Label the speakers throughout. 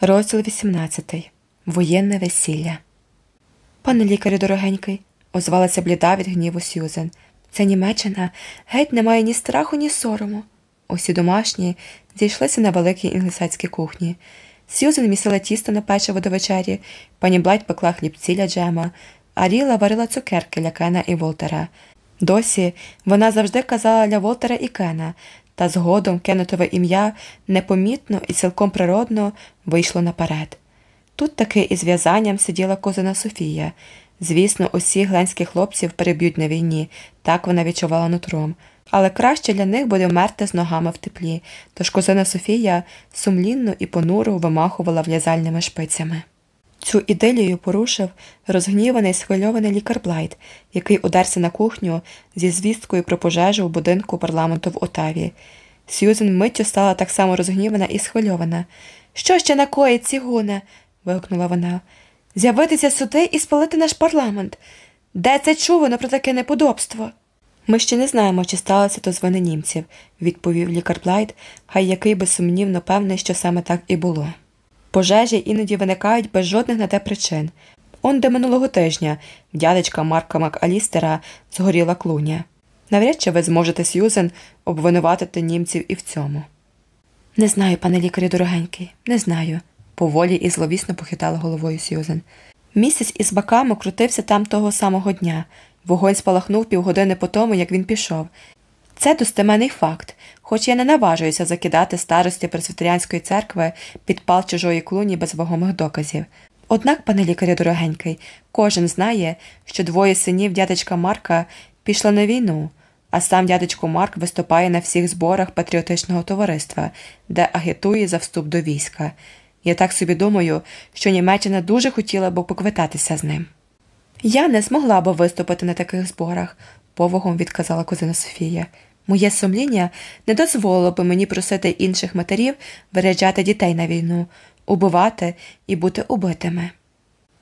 Speaker 1: Розділ 18. Воєнне весілля. Пане лікарю дорогенький, озвалася бліда від гніву Сюзен. Ця Німеччина геть не має ні страху, ні сорому. Усі домашні зійшлися на великій інглісацькій кухні. Сюзен місила тісто на печиво до вечері, пані Блайт пекла хлібці для Джема, а Ріла варила цукерки для Кена і Волтера. Досі вона завжди казала для Волтера і Кена, та згодом Кеннетове ім'я непомітно і цілком природно вийшло наперед. Тут таки із в'язанням сиділа козина Софія. Звісно, усі гленських хлопців переб'ють на війні, так вона відчувала нутром. Але краще для них буде вмерти з ногами в теплі, тож козина Софія сумлінно і понуро вимахувала в'язальними шпицями. Цю ідилію порушив розгніваний схвильований лікар Блайт, який ударся на кухню зі звісткою про пожежу в будинку парламенту в Отаві. Сьюзен миттю стала так само розгнівана і схвильована. Що ще накоїть, цігуне? вигукнула вона. З'явитися сюди і спалити наш парламент. Де це чувано про таке неподобство? Ми ще не знаємо, чи сталося то з вини німців, відповів лікар Блайт, хай який безсумнівно певний, що саме так і було. Пожежі іноді виникають без жодних на те причин. Он де минулого тижня дядечка Марка Макалістера згоріла клуня. Навряд чи ви зможете Сьюзен обвинуватити німців і в цьому. Не знаю, пане лікарю дорогенький, не знаю, поволі і зловісно похитала головою Сьюзен. Місяць із баками крутився там того самого дня. Вогонь спалахнув півгодини по тому, як він пішов. Це достеменний факт, хоч я не наважуюся закидати старості Пресвітеріанської церкви під пал чужої клуні без вагомих доказів. Однак, пане лікарю дорогенький, кожен знає, що двоє синів дядечка Марка пішли на війну, а сам дядечко Марк виступає на всіх зборах патріотичного товариства, де агітує за вступ до війська. Я так собі думаю, що Німеччина дуже хотіла б поквитатися з ним. Я не змогла б виступити на таких зборах, повагом відказала козина Софія. Моє сумління не дозволило би мені просити інших матерів виряджати дітей на війну, убивати і бути убитими.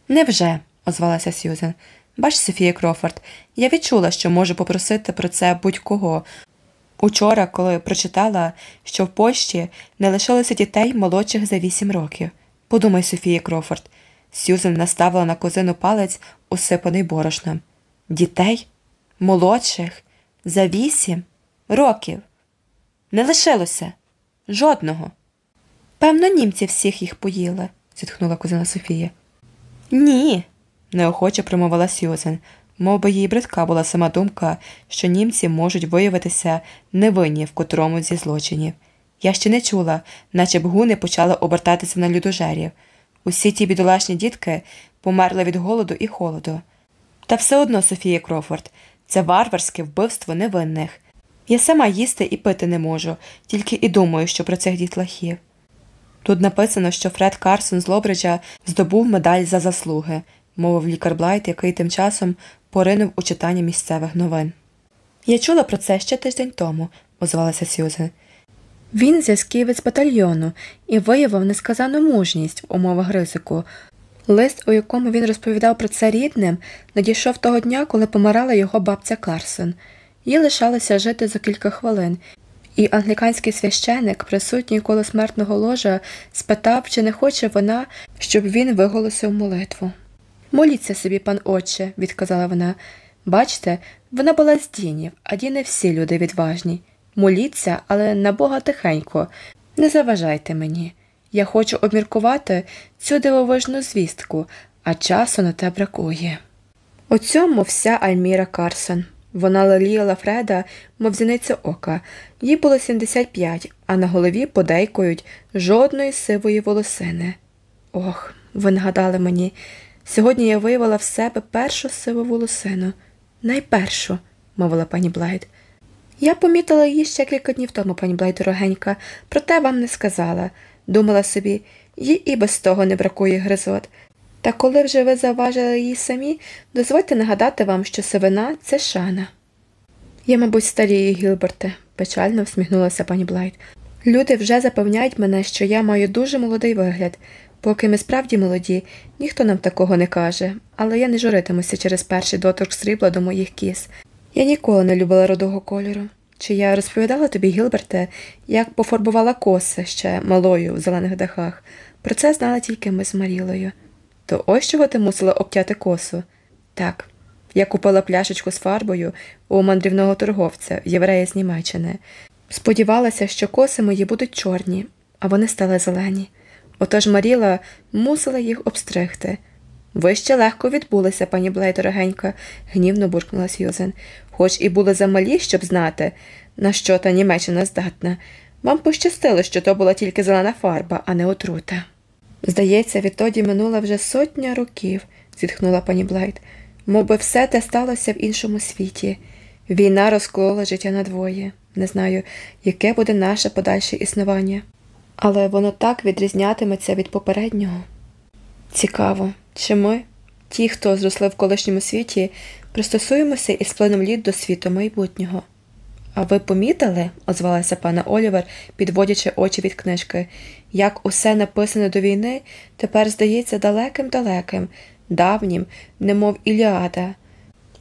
Speaker 1: Невже, озвалася Сьюзен. Бач, Софія Крофорд, я відчула, що можу попросити про це будь-кого. Учора, коли прочитала, що в Польщі не лишилося дітей молодших за вісім років. Подумай, Софія Крофорд. Сьюзен наставила на козину палець, усипаний борошном. Дітей? Молодших? За вісім? Років. Не лишилося жодного. Певно, німці всіх їх поїли, зітхнула кузина Софія. Ні, неохоче промовила Сьюзен, мов би їй бридка була сама думка, що німці можуть виявитися невинні в котрому зі злочинів. Я ще не чула, наче б гуни почали обертатися на людожерів. Усі ті бідолашні дітки померли від голоду і холоду. Та все одно, Софія Крофорд, це варварське вбивство невинних. Я сама їсти і пити не можу, тільки і думаю, що про цих дітлахів. Тут написано, що Фред Карсон з Лобриджа здобув медаль за заслуги, мовив лікар Блайт, який тим часом поринув у читання місцевих новин. Я чула про це ще тиждень тому, озвалася Сюзен. Він зв'язківець батальйону і виявив несказану мужність в умовах ризику. Лист, у якому він розповідав про це рідним, надійшов того дня, коли помирала його бабця Карсон. Їй лишалося жити за кілька хвилин, і англіканський священик, присутній коло смертного ложа, спитав, чи не хоче вона, щоб він виголосив молитву. Моліться собі, пан отче, відказала вона. Бачте, вона була з дінів, а діни всі люди відважні. Моліться, але на Бога тихенько, не заважайте мені. Я хочу обміркувати цю дивовижну звістку, а часу на те бракує. У цьому вся Альміра Карсон. Вона лаліяла Фреда, мов зіниця ока, їй було 75, а на голові подейкують жодної сивої волосини. Ох, ви нагадали мені, сьогодні я виявила в себе першу сиву волосину. Найпершу, мовила пані Блайт. Я помітила її ще кілька днів тому, пані Блайт дорогенька, проте вам не сказала. Думала собі, їй і без того не бракує гризот. Та коли вже ви завважили її самі, дозвольте нагадати вам, що сивина це шана. Я, мабуть, старію, Гілберте, печально всміхнулася пані Блайт. Люди вже запевняють мене, що я маю дуже молодий вигляд. Поки ми справді молоді, ніхто нам такого не каже, але я не журитимуся через перший доторк срібла до моїх кіз. Я ніколи не любила рудого кольору. Чи я розповідала тобі, Гілберте, як пофарбувала коси ще малою в зелених дахах? Про це знали тільки ми з Марілою. То ось чого ти мусила обтяти косу? Так. Я купила пляшечку з фарбою у мандрівного торговця, єврея з Німеччини. Сподівалася, що коси мої будуть чорні, а вони стали зелені. Отож Маріла мусила їх обстригти. Ви ще легко відбулися, пані Блей, дорогенька, гнівно буркнула Сьюзен. Хоч і були замалі, щоб знати, на що та Німеччина здатна. Вам пощастило, що то була тільки зелена фарба, а не отрута. Здається, відтоді минула вже сотня років, зітхнула пані Блайт. Мов би все те сталося в іншому світі. Війна розколола життя надвоє. Не знаю, яке буде наше подальше існування. Але воно так відрізнятиметься від попереднього. Цікаво, чи ми, ті, хто зросли в колишньому світі, пристосуємося із плином літ до світу майбутнього. А ви помітили, озвалася пана Олівер, підводячи очі від книжки, як усе написане до війни тепер здається далеким-далеким, давнім, немов Іліада.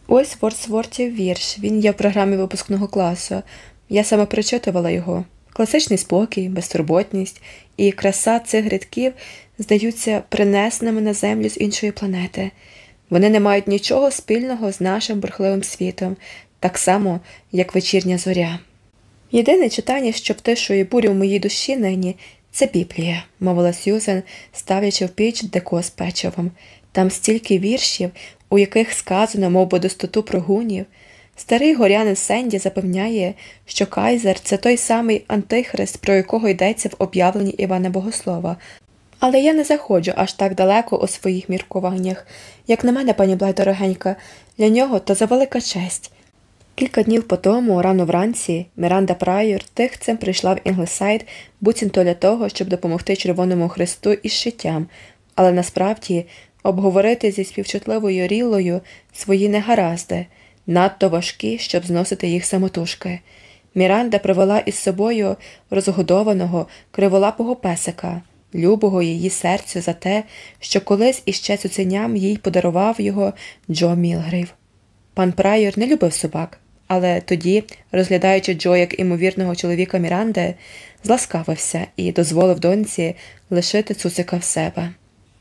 Speaker 1: Ось Вордсвортів вірш, він є в програмі випускного класу. Я саме прочитувала його. Класичний спокій, безтурботність і краса цих рядків здаються принесеними на землю з іншої планети. Вони не мають нічого спільного з нашим бурхливим світом, так само, як вечірня зоря. Єдине читання, що втишує бурю в моїй душі нині, це Біблія, мовила Сьюзен, ставлячи в піч деко з печивом. Там стільки віршів, у яких сказано, мов би достоту про гунів. Старий горянин Сенді запевняє, що Кайзер це той самий антихрист, про якого йдеться в об'явленні Івана Богослова. Але я не заходжу аж так далеко у своїх міркуваннях. Як на мене, пані Блайт дорогенька, для нього то за велика честь. Кілька днів по тому, рано вранці, Міранда Прайор тихцем прийшла в Інглсайд, буцімто для того, щоб допомогти Червоному Христу із шиттям, але насправді обговорити зі співчутливою рілою свої негаразди, надто важкі, щоб зносити їх самотужки. Міранда привела із собою розгодованого, криволапого песика, любого її серцю за те, що колись іще цуценям їй подарував його Джо Мілгрів. Пан Прайор не любив собак, але тоді, розглядаючи Джо як імовірного чоловіка Міранди, зласкавився і дозволив доньці лишити цуцика в себе.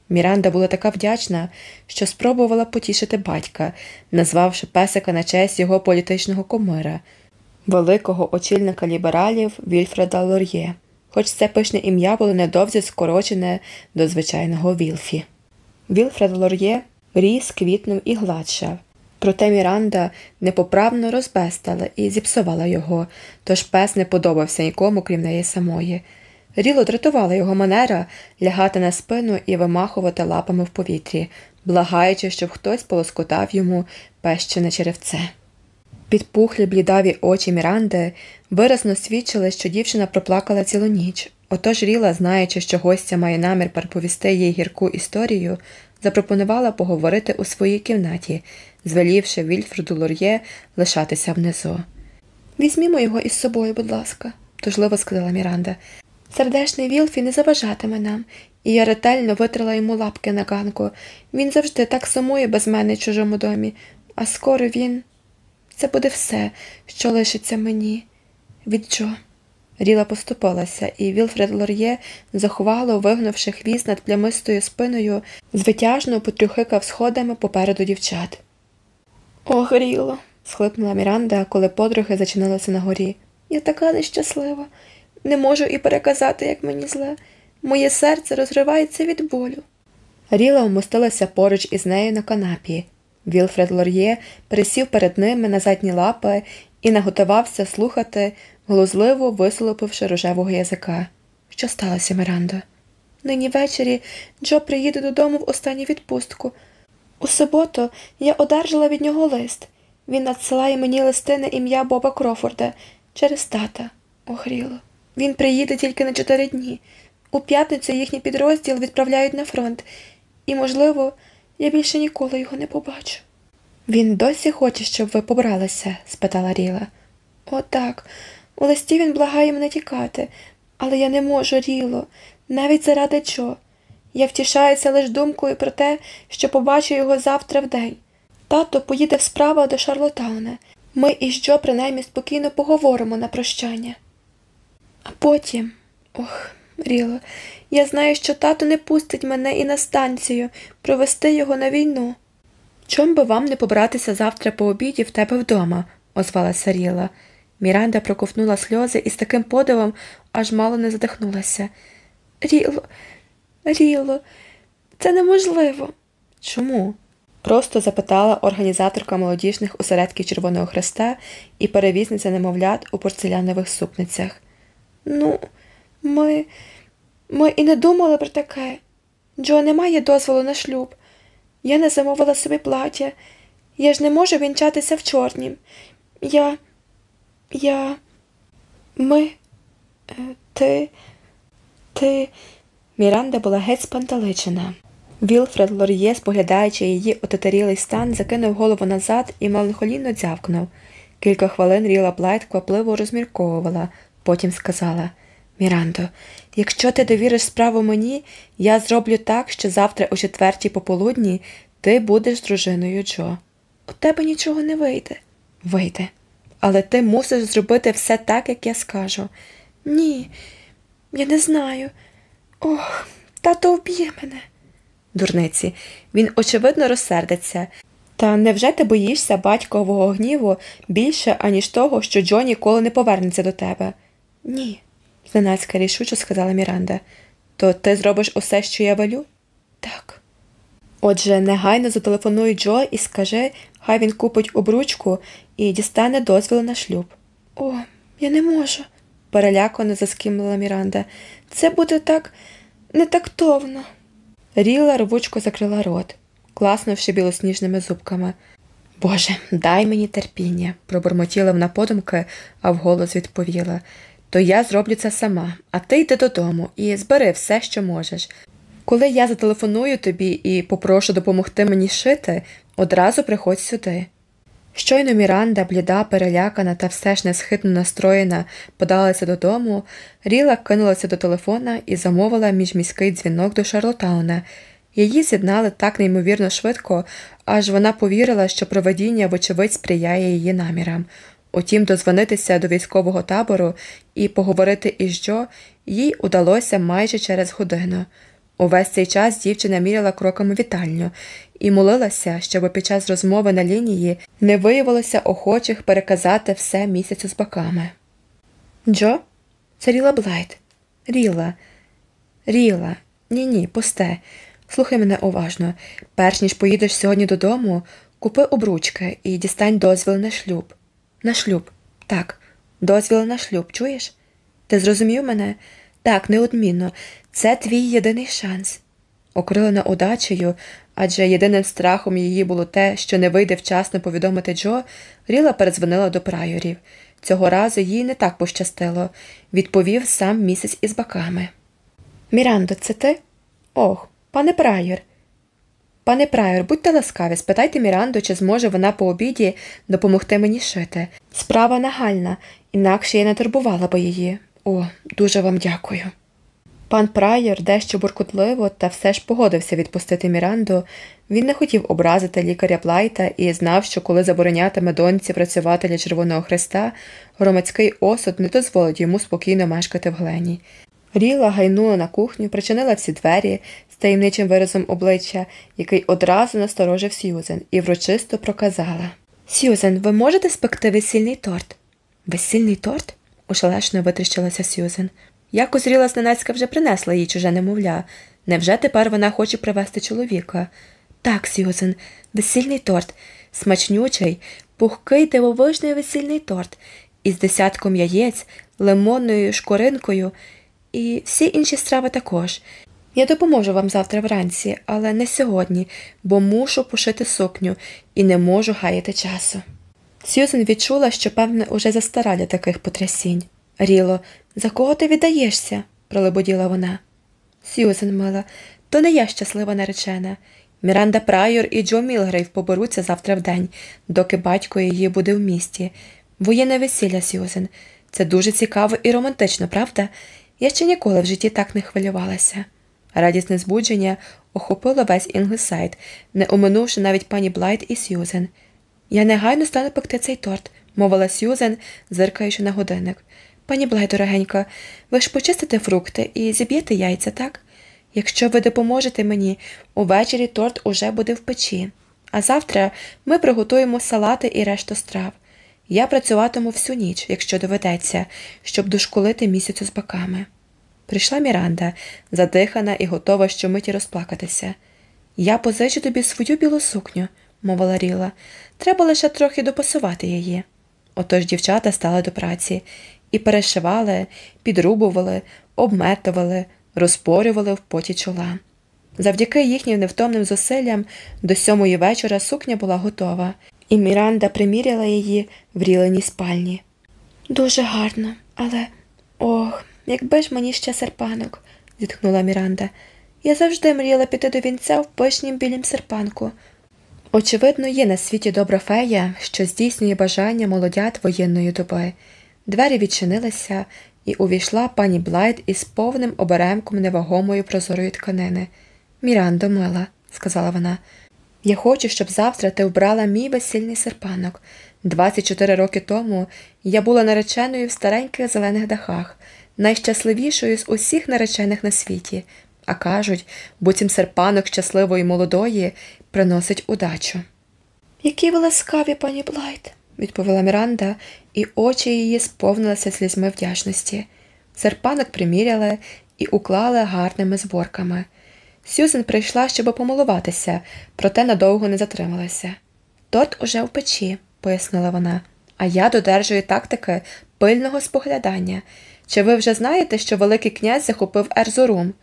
Speaker 1: Міранда була така вдячна, що спробувала потішити батька, назвавши песика на честь його політичного комира, великого очільника лібералів Вільфреда Лор'є, хоч це пишне ім'я було недовзі скорочене до звичайного Вілфі. Вільфред Лор'є ріс, квітнув і гладшав. Проте Міранда непоправно розбестала і зіпсувала його, тож пес не подобався нікому, крім неї самої. Ріло дратувала його манера лягати на спину і вимахувати лапами в повітрі, благаючи, щоб хтось полоскотав йому пещене черевце. Підпухлі блідаві очі Міранди виразно свідчили, що дівчина проплакала цілу ніч. Отож Ріла, знаючи, що гостя має намір переповісти їй гірку історію, запропонувала поговорити у своїй кімнаті, звелівши Вільфреду Лор'є лишатися внизу. Візьмімо його із собою, будь ласка, тужливо сказала Міранда. Сердешний Вілфі не заважатиме нам, і я ретельно витрила йому лапки на ганку. Він завжди так сумує без мене в чужому домі, а скоро він. Це буде все, що лишиться мені. Від Джо. Ріла поступилася, і Вілфред Лор'є, заховало, вигнувши хвіст над плямистою спиною, звитяжно потрюхикав сходами попереду дівчат. Ох, Ріло, схлипнула Міранда, коли подруги зачинилися на горі. Я така нещаслива. Не можу і переказати, як мені зле. Моє серце розривається від болю. Ріла вмостилася поруч із нею на канапі. Вілфред Лор'є присів перед ними на задні лапи і наготувався слухати, глузливо висолопивши рожевого язика. Що сталося, Мирандо? Нині ввечері Джо приїде додому в останню відпустку. У суботу я одержала від нього лист. Він надсилає мені листи на ім'я Боба Крофорда через тата. Охріло. Він приїде тільки на чотири дні. У п'ятницю їхній підрозділ відправляють на фронт, і, можливо, я більше ніколи його не побачу. Він досі хоче, щоб ви побралися? спитала Ріла. «О, так. У листі він благає мене тікати, але я не можу, Ріло, навіть заради чого. Я втішаюся лише думкою про те, що побачу його завтра в день. Тато поїде в справа до Шарлотауна. Ми із Джо принаймні спокійно поговоримо на прощання. А потім, ох, Ріло, я знаю, що тато не пустить мене і на станцію, провести його на війну. Чом би вам не побратися завтра по обіді в тебе вдома? озвалася Ріла. Міранда проковтнула сльози і з таким подивом аж мало не задихнулася. Ріло, Ріло, це неможливо. Чому? Просто запитала організаторка молодіжних осередків Червоного Хреста і перевізниця немовлят у порцелянових супницях. Ну, ми. Ми і не думали про таке. Джо не має дозволу на шлюб. Я не замовила собі плаття. Я ж не можу вінчатися в чорнім. Я. Я. Ми. Е, ти. Ти. Міранда була геть спантеличена. Вілфред Лор'є, споглядаючи її отетерілий стан, закинув голову назад і меланхолійно дзявкнув. Кілька хвилин Ріла Блайт квапливо розмірковувала, потім сказала Мірандо, якщо ти довіриш справу мені, я зроблю так, що завтра о четвертій пополудні ти будеш дружиною Джо. У тебе нічого не вийде. Вийде. Але ти мусиш зробити все так, як я скажу. Ні, я не знаю. Ох, тато вб'є мене. Дурниці, він очевидно розсердиться. Та невже ти боїшся батькового гніву більше, аніж того, що Джо ніколи не повернеться до тебе? Ні, зненацька рішуче сказала Міранда. То ти зробиш усе, що я велю? Так. Отже, негайно зателефонуй Джо і скажи, хай він купить обручку і дістане дозвіл на шлюб. О, я не можу, перелякано заскимлила Міранда. Це буде так нетактовно. Ріла рвучко закрила рот, класнувши білосніжними зубками. Боже, дай мені терпіння, пробурмотіла вона подумки, а вголос відповіла. То я зроблю це сама, а ти йди додому і збери все, що можеш. Коли я зателефоную тобі і попрошу допомогти мені шити, одразу приходь сюди. Щойно Міранда, бліда, перелякана та все ж несхитно настроєна, подалася додому, Ріла кинулася до телефона і замовила міжміський дзвінок до Шарлотауна. Її з'єднали так неймовірно швидко, аж вона повірила, що проведіння, вочевидь, сприяє її намірам. Утім, дозвонитися до військового табору і поговорити із Джо їй удалося майже через годину. Увесь цей час дівчина міряла кроками вітальню і молилася, щоб під час розмови на лінії не виявилося охочих переказати все місяцю з боками. Джо? Це Ріла Блайт. Ріла. Ріла. Ні ні, пусте. Слухай мене уважно. Перш ніж поїдеш сьогодні додому, купи обручки і дістань дозвіл на шлюб. На шлюб. Так, дозвіл на шлюб, чуєш? Ти зрозумів мене? Так, неодмінно. Це твій єдиний шанс. Окрилена удачею, адже єдиним страхом її було те, що не вийде вчасно повідомити Джо, Ріла передзвонила до прайорів. Цього разу їй не так пощастило, відповів сам місяць із баками. Мірандо, це ти? Ох, пане прайор. Пане прайор, будьте ласкаві, спитайте Міранду, чи зможе вона по обіді допомогти мені шити. Справа нагальна, інакше я не турбувала би її. О, дуже вам дякую. Пан Прайор дещо буркутливо та все ж погодився відпустити Міранду. Він не хотів образити лікаря Плайта і знав, що коли заборонятиме доньці працювати для Червоного Хреста, громадський осуд не дозволить йому спокійно мешкати в глені. Ріла гайнула на кухню, причинила всі двері з таємничим виразом обличчя, який одразу насторожив Сьюзен, і врочисто проказала Сьюзен, ви можете спекти весільний торт? Весільний торт? ошелешно витріщилася Сьюзен. Якось Ріла Сненецька вже принесла їй чуже немовля. Невже тепер вона хоче привезти чоловіка? Так, Сьюзен, весільний торт, смачнючий, пухкий дивовижний весільний торт із десятком яєць, лимонною шкоринкою і всі інші страви також. Я допоможу вам завтра вранці, але не сьогодні, бо мушу пошити сукню і не можу гаяти часу. Сьюзен відчула, що, певне, уже застара для таких потрясінь. Ріло, за кого ти віддаєшся? пролебоділа вона. Сьюзен мила, то не я щаслива наречена. Міранда Прайор і Джо Мілгрейв поберуться завтра вдень, доки батько її буде в місті. Воєнне весілля, Сьюзен. Це дуже цікаво і романтично, правда? Я ще ніколи в житті так не хвилювалася. Радісне збудження охопило весь Інглсайд, не оминувши навіть пані Блайт і Сьюзен. Я негайно стану пекти цей торт, мовила Сьюзен, зиркаючи на годинник. Пані Блайт, дорогенька, ви ж почистите фрукти і зіб'єте яйця, так? Якщо ви допоможете мені, увечері торт уже буде в печі, а завтра ми приготуємо салати і решту страв. Я працюватиму всю ніч, якщо доведеться, щоб дошколити місяцю з баками. Прийшла Міранда, задихана і готова щомиті розплакатися. Я позичу тобі свою білу сукню, мовила Ріла. Треба лише трохи допасувати її. Отож дівчата стали до праці і перешивали, підрубували, обметували, розпорювали в поті чола. Завдяки їхнім невтомним зусиллям до сьомої вечора сукня була готова, і Міранда приміряла її в ріленій спальні. Дуже гарно, але ох, якби ж мені ще серпанок, зітхнула Міранда. Я завжди мріяла піти до вінця в пишнім білім серпанку. Очевидно, є на світі добра фея, що здійснює бажання молодят воєнної доби. Двері відчинилися, і увійшла пані Блайт із повним оберемком невагомої прозорої тканини. Мірандо, мила, сказала вона, я хочу, щоб завтра ти вбрала мій весільний серпанок. 24 роки тому я була нареченою в стареньких зелених дахах, найщасливішою з усіх наречених на світі, а кажуть, буцім серпанок щасливої молодої приносить удачу. Які ви ласкаві, пані Блайт, відповіла Міранда, і очі її сповнилися слізьми вдячності. Серпанок приміряли і уклали гарними зборками. Сюзен прийшла, щоб помилуватися, проте надовго не затрималася. Торт уже в печі, пояснила вона, а я додержую тактики пильного споглядання. Чи ви вже знаєте, що Великий князь захопив Ерзурум?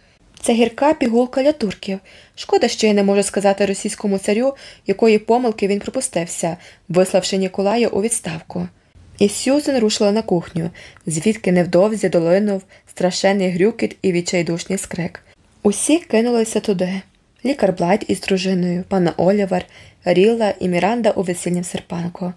Speaker 1: Це гірка пігулка для турків. Шкода, що я не можу сказати російському царю, якої помилки він припустився, виславши Ніколая у відставку. І Сюзен рушила на кухню, звідки невдовзі долинув страшенний грюкіт і відчайдушний скрик. Усі кинулися туди. Лікар Блайт із дружиною, пана Олівер, Рілла і Міранда у весільнім серпанку.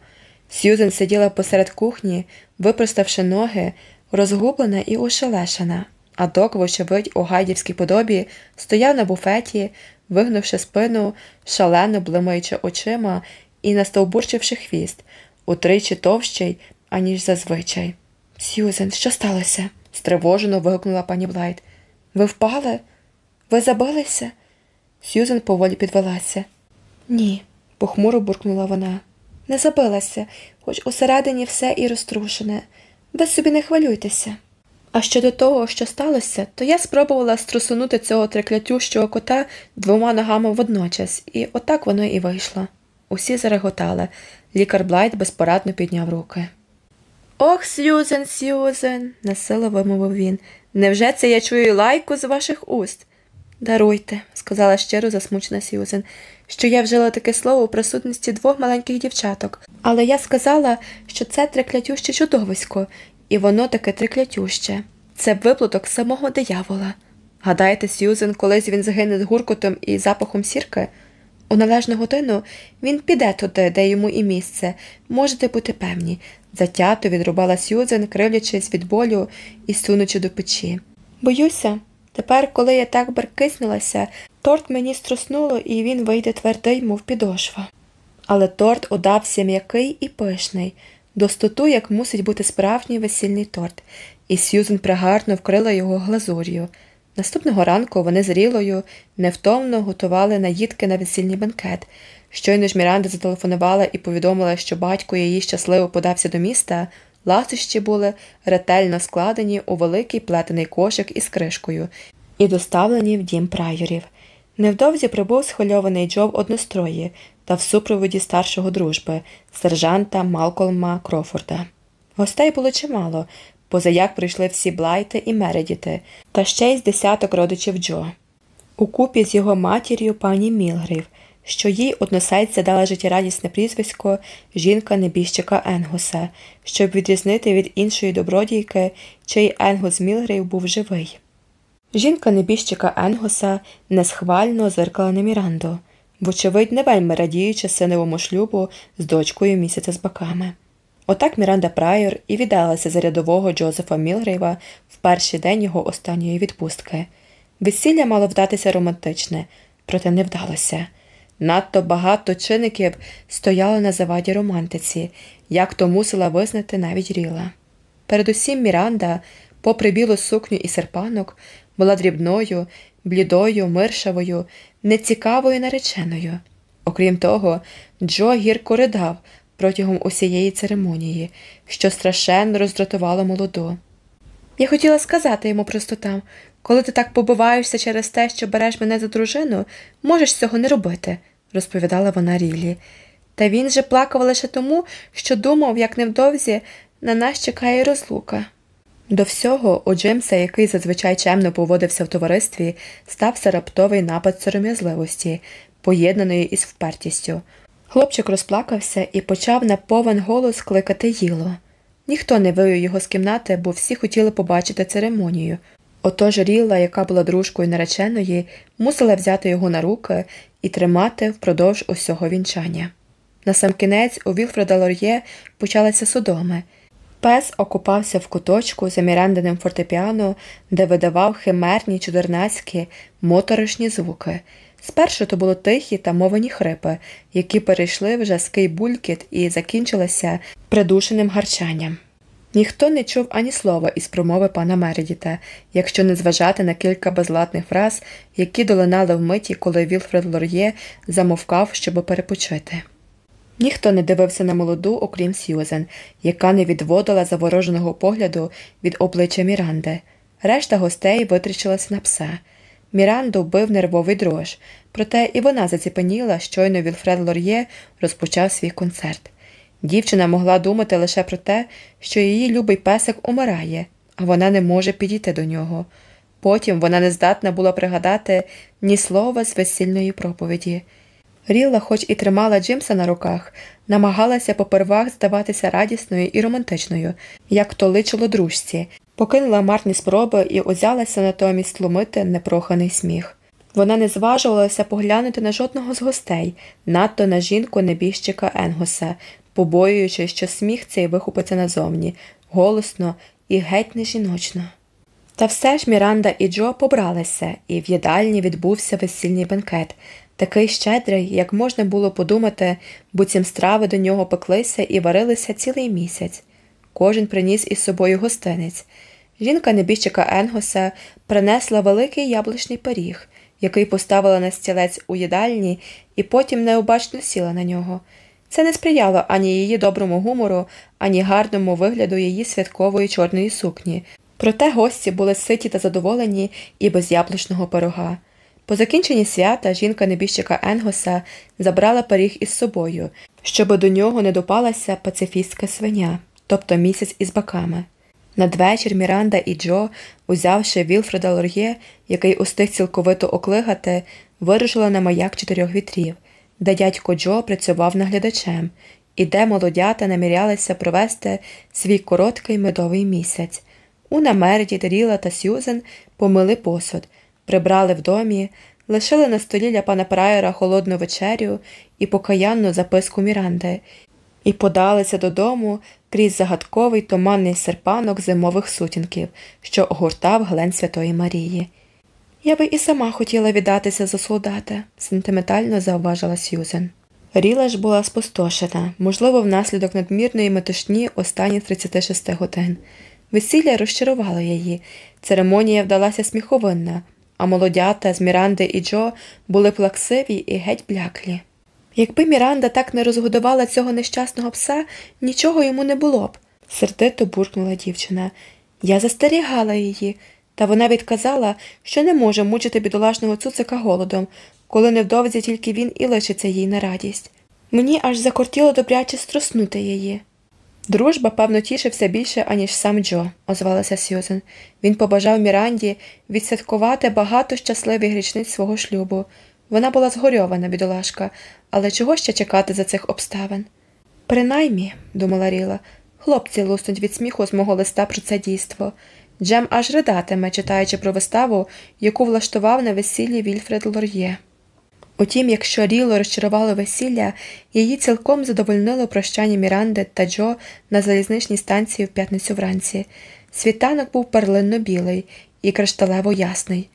Speaker 1: Сьюзен сиділа посеред кухні, випроставши ноги, розгублена і ошелешена, а док, вочевидь, у гайдівській подобі, стояв на буфеті, вигнувши спину, шалено блимаючи очима і настовбурчивши хвіст, утричі товщий, аніж зазвичай. Сьюзен, що сталося? стривожено вигукнула пані Блайт. Ви впали? Ви забилися? Сьюзен поволі підвелася. Ні, похмуро буркнула вона. Не забилася, хоч усередині все і розтрушене. Ви собі не хвилюйтеся. А щодо того, що сталося, то я спробувала струсунути цього триклятющого кота двома ногами водночас, і отак воно і вийшло. Усі зареготали. Лікар Блайт безпорадно підняв руки. Ох, Сьюзен, Сьюзен, насило вимовив він. Невже це я чую лайку з ваших уст? Даруйте, сказала щиро засмучена Сьюзен, що я вжила таке слово у присутності двох маленьких дівчаток, але я сказала, що це триклятюще чудовисько, і воно таке триклятюще. Це виплуток самого диявола. Гадаєте, Сьюзен, колись він загине з гуркотом і запахом сірки? У належну годину він піде туди, де йому і місце, можете бути певні. Затято відрубала Сьюзен, кривлячись від болю і сунучи до печі. Боюся, тепер, коли я так баркиснулася, торт мені струснуло, і він вийде твердий, мов підошва. Але торт удався м'який і пишний, достоту, як мусить бути справжній весільний торт, і Сьюзен пригарно вкрила його глазур'ю. Наступного ранку вони з Рілою невтомно готували наїдки на весільний бенкет. Щойно ж Міранда зателефонувала і повідомила, що батько її щасливо подався до міста, ласощі були ретельно складені у великий плетений кошик із кришкою і доставлені в дім прайорів. Невдовзі прибув схвильований Джо однострої та в супроводі старшого дружби, сержанта Малколма Крофорда. Гостей було чимало, позаяк прийшли всі Блайти і Мередіти, та ще й з десяток родичів Джо. Укупі з його матір'ю пані Мілгрів, що їй односельця дала життєрадісне прізвисько жінка небіжчика Енгуса, щоб відрізнити від іншої добродійки, чий Енгус Мілгрів був живий. Жінка небіжчика Енгуса несхвально зиркала на Міранду, вочевидь, не вельми радіючи синовому шлюбу з дочкою місяця з баками. Отак Міранда Прайор і віддалася за рядового Джозефа Мілгрейва в перший день його останньої відпустки. Весілля мало вдатися романтичне, проте не вдалося. Надто багато чинників стояло на заваді романтиці, як то мусила визнати навіть Ріла. передусім Міранда, попри білу сукню і серпанок, була дрібною, блідою, миршавою, нецікавою нареченою. Окрім того, Джо гірко ридав протягом усієї церемонії, що страшенно роздратувало молоду. Я хотіла сказати йому просто там коли ти так побиваєшся через те, що береш мене за дружину, можеш цього не робити, розповідала вона Рілі. Та він же плакав лише тому, що думав, як невдовзі на нас чекає розлука. До всього у Джимса, який зазвичай чемно поводився в товаристві, стався раптовий напад сором'язливості, поєднаної із впертістю. Хлопчик розплакався і почав на повен голос кликати їло. Ніхто не вивів його з кімнати, бо всі хотіли побачити церемонію. Отож Рілла, яка була дружкою нареченої, мусила взяти його на руки і тримати впродовж усього вінчання. Насамкінець у Вілфреда Лор'є почалися судоми. Пес окупався в куточку за мірандиним фортепіано, де видавав химерні чудернацькі моторошні звуки. Спершу то були тихі та мовені хрипи, які перейшли в жазкий булькіт і закінчилися придушеним гарчанням. Ніхто не чув ані слова із промови пана Мередіта, якщо не зважати на кілька безладних фраз, які долинали в миті, коли Вілфред Лор'є замовкав, щоб перепочити. Ніхто не дивився на молоду, окрім Сьюзен, яка не відводила завороженого погляду від обличчя Міранди. Решта гостей витрічилася на пса. Міранду вбив нервовий дрож, проте і вона заціпеніла, щойно Вілфред Лор'є розпочав свій концерт. Дівчина могла думати лише про те, що її любий песик умирає, а вона не може підійти до нього. Потім вона не здатна була пригадати ні слова з весільної проповіді. Рілла, хоч і тримала Джимса на руках, намагалася попервах здаватися радісною і романтичною, як то личило дружці, покинула марні спроби і узялася натомість тлумити непроханий сміх. Вона не зважувалася поглянути на жодного з гостей, надто на жінку небіжчика Енгоса, побоюючи, що сміх цей вихопиться назовні, голосно і геть не жіночно. Та все ж Міранда і Джо побралися, і в їдальні відбувся весільний бенкет, такий щедрий, як можна було подумати, буцім страви до нього пеклися і варилися цілий місяць. Кожен приніс із собою гостинець. Жінка небіжчика Енгоса принесла великий яблучний пиріг, який поставила на стілець у їдальні і потім необачно сіла на нього. Це не сприяло ані її доброму гумору, ані гарному вигляду її святкової чорної сукні. Проте гості були ситі та задоволені і без яблучного пирога. По закінченні свята жінка небіжчика Енгоса забрала пиріг із собою, щоб до нього не допалася пацифістська свиня, тобто місяць із баками. Надвечір Міранда і Джо, узявши Вілфреда Лор'є, який устиг цілковито оклигати, вирушила на маяк чотирьох вітрів де дядько Джо працював наглядачем, і де молодята намірялися провести свій короткий медовий місяць. Уна Мерді, Ріла та Сьюзен помили посуд, прибрали в домі, лишили на столі для пана Прайера холодну вечерю і покаянну записку Міранди, і подалися додому крізь загадковий туманний серпанок зимових сутінків, що огортав глен Святої Марії. Я би і сама хотіла віддатися за солдата, сентиментально зауважила Сьюзен. Ріла ж була спустошена, можливо, внаслідок надмірної метушні останніх 36 годин. Весілля розчарувало її, церемонія вдалася сміховинна, а молодята з Міранди і Джо були плаксиві і геть бляклі. Якби Міранда так не розгодувала цього нещасного пса, нічого йому не було б, сердито буркнула дівчина. Я застерігала її. Та вона відказала, що не може мучити бідолашного цуцика голодом, коли невдовзі тільки він і лишиться їй на радість. Мені аж закортіло добряче струснути її. Дружба, певно, тішився більше, аніж сам Джо, озвалася Сьюзен. Він побажав Міранді відсвяткувати багато щасливих річниць свого шлюбу. Вона була згорьована, бідолашка, але чого ще чекати за цих обставин? Принаймні, думала Ріла, хлопці луснуть від сміху з мого листа про це дійство. Джем аж ридатиме, читаючи про виставу, яку влаштував на весіллі Вільфред Лор'є. Утім, якщо Ріло розчарувало весілля, її цілком задовольнило прощання Міранди та Джо на залізничній станції в п'ятницю вранці. Світанок був перлинно білий і кришталево ясний.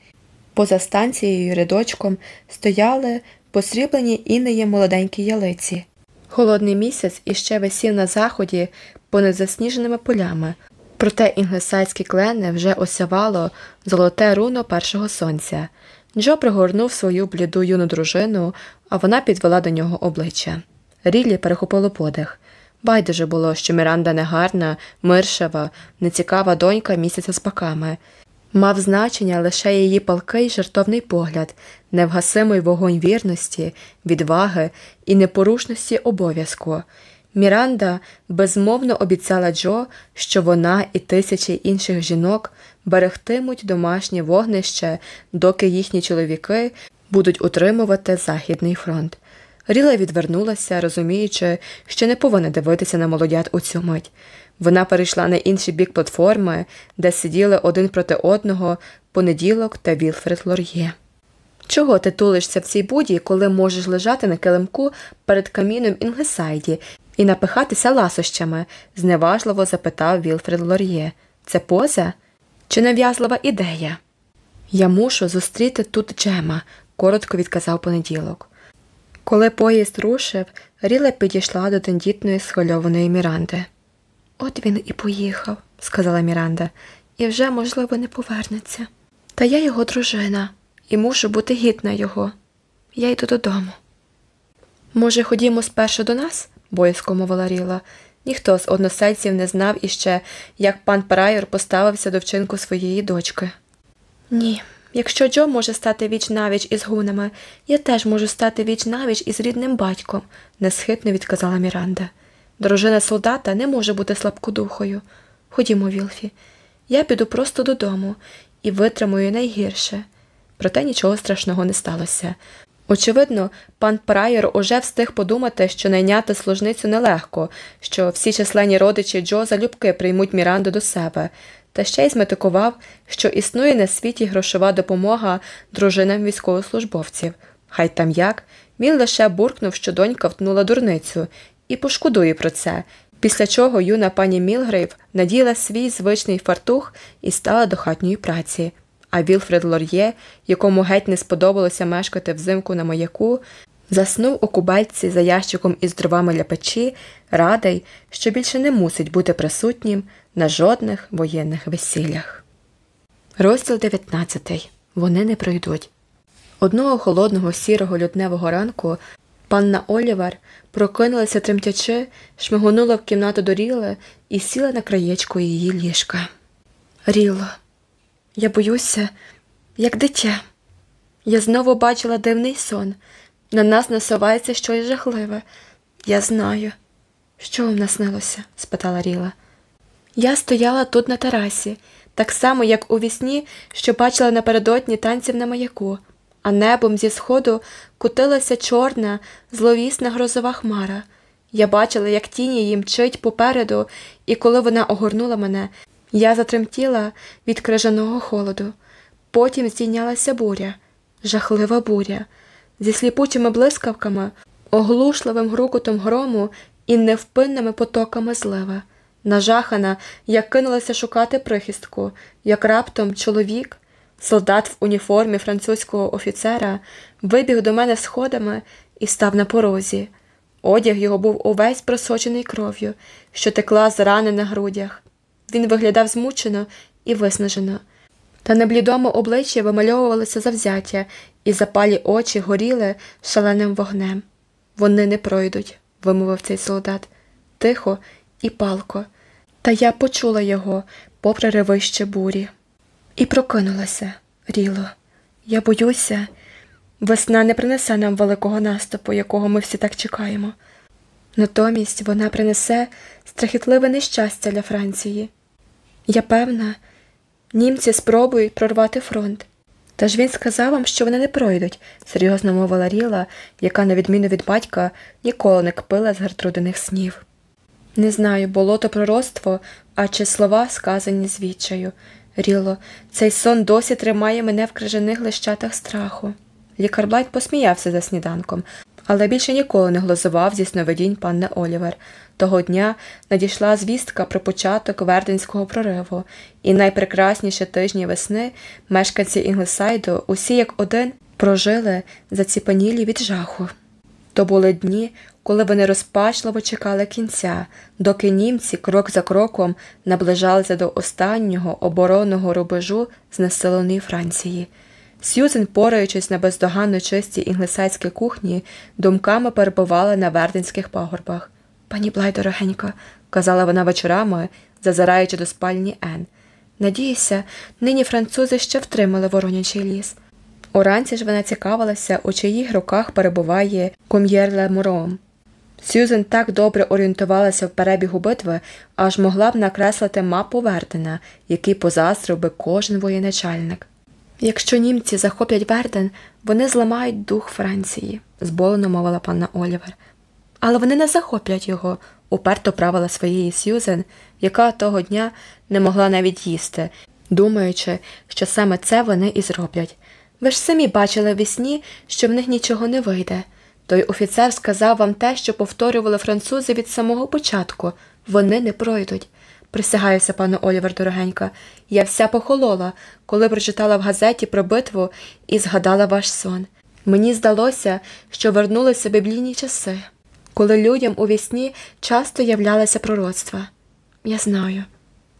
Speaker 1: Поза станцією рядочком стояли посріблені інеєм молоденькі ялиці. Холодний місяць іще висів на заході понад засніженими полями, Проте інглесайські клени вже осявало золоте руно першого сонця. Джо пригорнув свою бліду юну дружину, а вона підвела до нього обличчя. Ріллі перехопило подих. Байдуже було, що Міранда негарна, миршава, нецікава донька місяця з паками. Мав значення лише її палкий жартовний погляд, невгасимий вогонь вірності, відваги і непорушності обов'язку. Міранда безмовно обіцяла Джо, що вона і тисячі інших жінок берегтимуть домашнє вогнище, доки їхні чоловіки будуть утримувати Західний фронт. Ріла відвернулася, розуміючи, що не повинна дивитися на молодят у цю мить. Вона перейшла на інший бік платформи, де сиділи один проти одного понеділок та Вілфред Лор'є. Чого ти тулишся в цій буді, коли можеш лежати на килимку перед каміном Інглесайді і напихатися ласощами? зневажливо запитав Вілфред Лор'є. Це поза чи нав'язлива ідея? Я мушу зустріти тут Джема, коротко відказав понеділок. Коли поїзд рушив, Ріла підійшла до тендітної схвильованої Міранди. От він і поїхав, сказала Міранда, і вже, можливо, не повернеться. Та я його дружина і мушу бути гідна його. Я йду додому. Може, ходімо спершу до нас? боязко мовила Ріла. Ніхто з односельців не знав іще, як пан Прайор поставився до вчинку своєї дочки. Ні, якщо Джо може стати віч навіч із гунами, я теж можу стати віч навіч із рідним батьком, несхитно відказала Міранда. Дружина солдата не може бути слабкодухою. Ходімо, Вілфі, я піду просто додому і витримую найгірше. Проте нічого страшного не сталося. Очевидно, пан Прайер уже встиг подумати, що найняти служницю нелегко, що всі численні родичі Джо залюбки приймуть Міранду до себе, та ще й зметикував, що існує на світі грошова допомога дружинам військовослужбовців. Хай там як, він лише буркнув, що донька втнула дурницю, і пошкодує про це, після чого юна пані Мілгрейв наділа свій звичний фартух і стала до хатньої праці. А Вілфред Лор'є, якому геть не сподобалося мешкати взимку на маяку, заснув у кубельці за ящиком із дровами для печі, радий, що більше не мусить бути присутнім на жодних воєнних весіллях. Розділ 19. Вони не пройдуть. Одного холодного сірого лютневого ранку панна Олівер прокинулася тремтячи, шмигонула в кімнату до Ріли і сіла на краєчку її ліжка. Ріло. Я боюся, як дитя. Я знову бачила дивний сон. На нас насувається щось жахливе. Я знаю. Що вам наснилося? спитала Ріла. Я стояла тут на терасі, так само, як у вісні, що бачила напередодні танців на маяку, а небом зі сходу кутилася чорна, зловісна грозова хмара. Я бачила, як тіні її мчить попереду, і коли вона огорнула мене, я затремтіла від крижаного холоду. Потім здійнялася буря, жахлива буря, зі сліпучими блискавками, оглушливим грукотом грому і невпинними потоками злива. Нажахана, я кинулася шукати прихистку, як раптом чоловік, солдат в уніформі французького офіцера, вибіг до мене сходами і став на порозі. Одяг його був увесь просочений кров'ю, що текла з рани на грудях. Він виглядав змучено і виснажено. Та на блідому обличчі вимальовувалося завзяття, і запалі очі горіли шаленим вогнем. Вони не пройдуть, вимовив цей солдат, тихо і палко. Та я почула його, попри ревище бурі. І прокинулася, ріло. Я боюся, весна не принесе нам великого наступу, якого ми всі так чекаємо. Натомість вона принесе страхітливе нещастя для Франції. Я певна, німці спробують прорвати фронт. Та ж він сказав вам, що вони не пройдуть, серйозно мовила Ріла, яка, на відміну від батька, ніколи не кпила з гертрудиних снів. Не знаю, було то пророцтво, а чи слова сказані з відчаю. Ріло, цей сон досі тримає мене в крижаних лищатах страху. Лікар Блайт посміявся за сніданком, але більше ніколи не глузував зі сновидінь панни Олівер. Того дня надійшла звістка про початок верденського прориву, і найпрекрасніші тижні весни мешканці Інглесайду усі як один прожили заціпанілі від жаху. То були дні, коли вони розпачливо чекали кінця, доки німці крок за кроком наближалися до останнього оборонного рубежу знеселеної Франції. Сьюзен, пораючись на бездоганно чистій інглісайській кухні, думками перебувала на верденських пагорбах. Пані Блай, дорогенько, казала вона вечорами, зазираючи до спальні Ен. Надіюся, нині французи ще втримали воронячий ліс. Уранці ж вона цікавилася, у чиїх руках перебуває ком'єр Муром. Сьюзен так добре орієнтувалася в перебігу битви, аж могла б накреслити мапу Вердена, який позаздрив би кожен воєначальник. Якщо німці захоплять Верден, вони зламають дух Франції, зболено мовила панна Олівер. Але вони не захоплять його, уперто правила своєї Сьюзен, яка того дня не могла навіть їсти, думаючи, що саме це вони і зроблять. Ви ж самі бачили в сні, що в них нічого не вийде. Той офіцер сказав вам те, що повторювали французи від самого початку вони не пройдуть. Присягаюся, пане Олівер, дорогенька, я вся похолола, коли прочитала в газеті про битву і згадала ваш сон. Мені здалося, що вернулися біблійні часи, коли людям у вісні часто являлися пророцтва. Я знаю,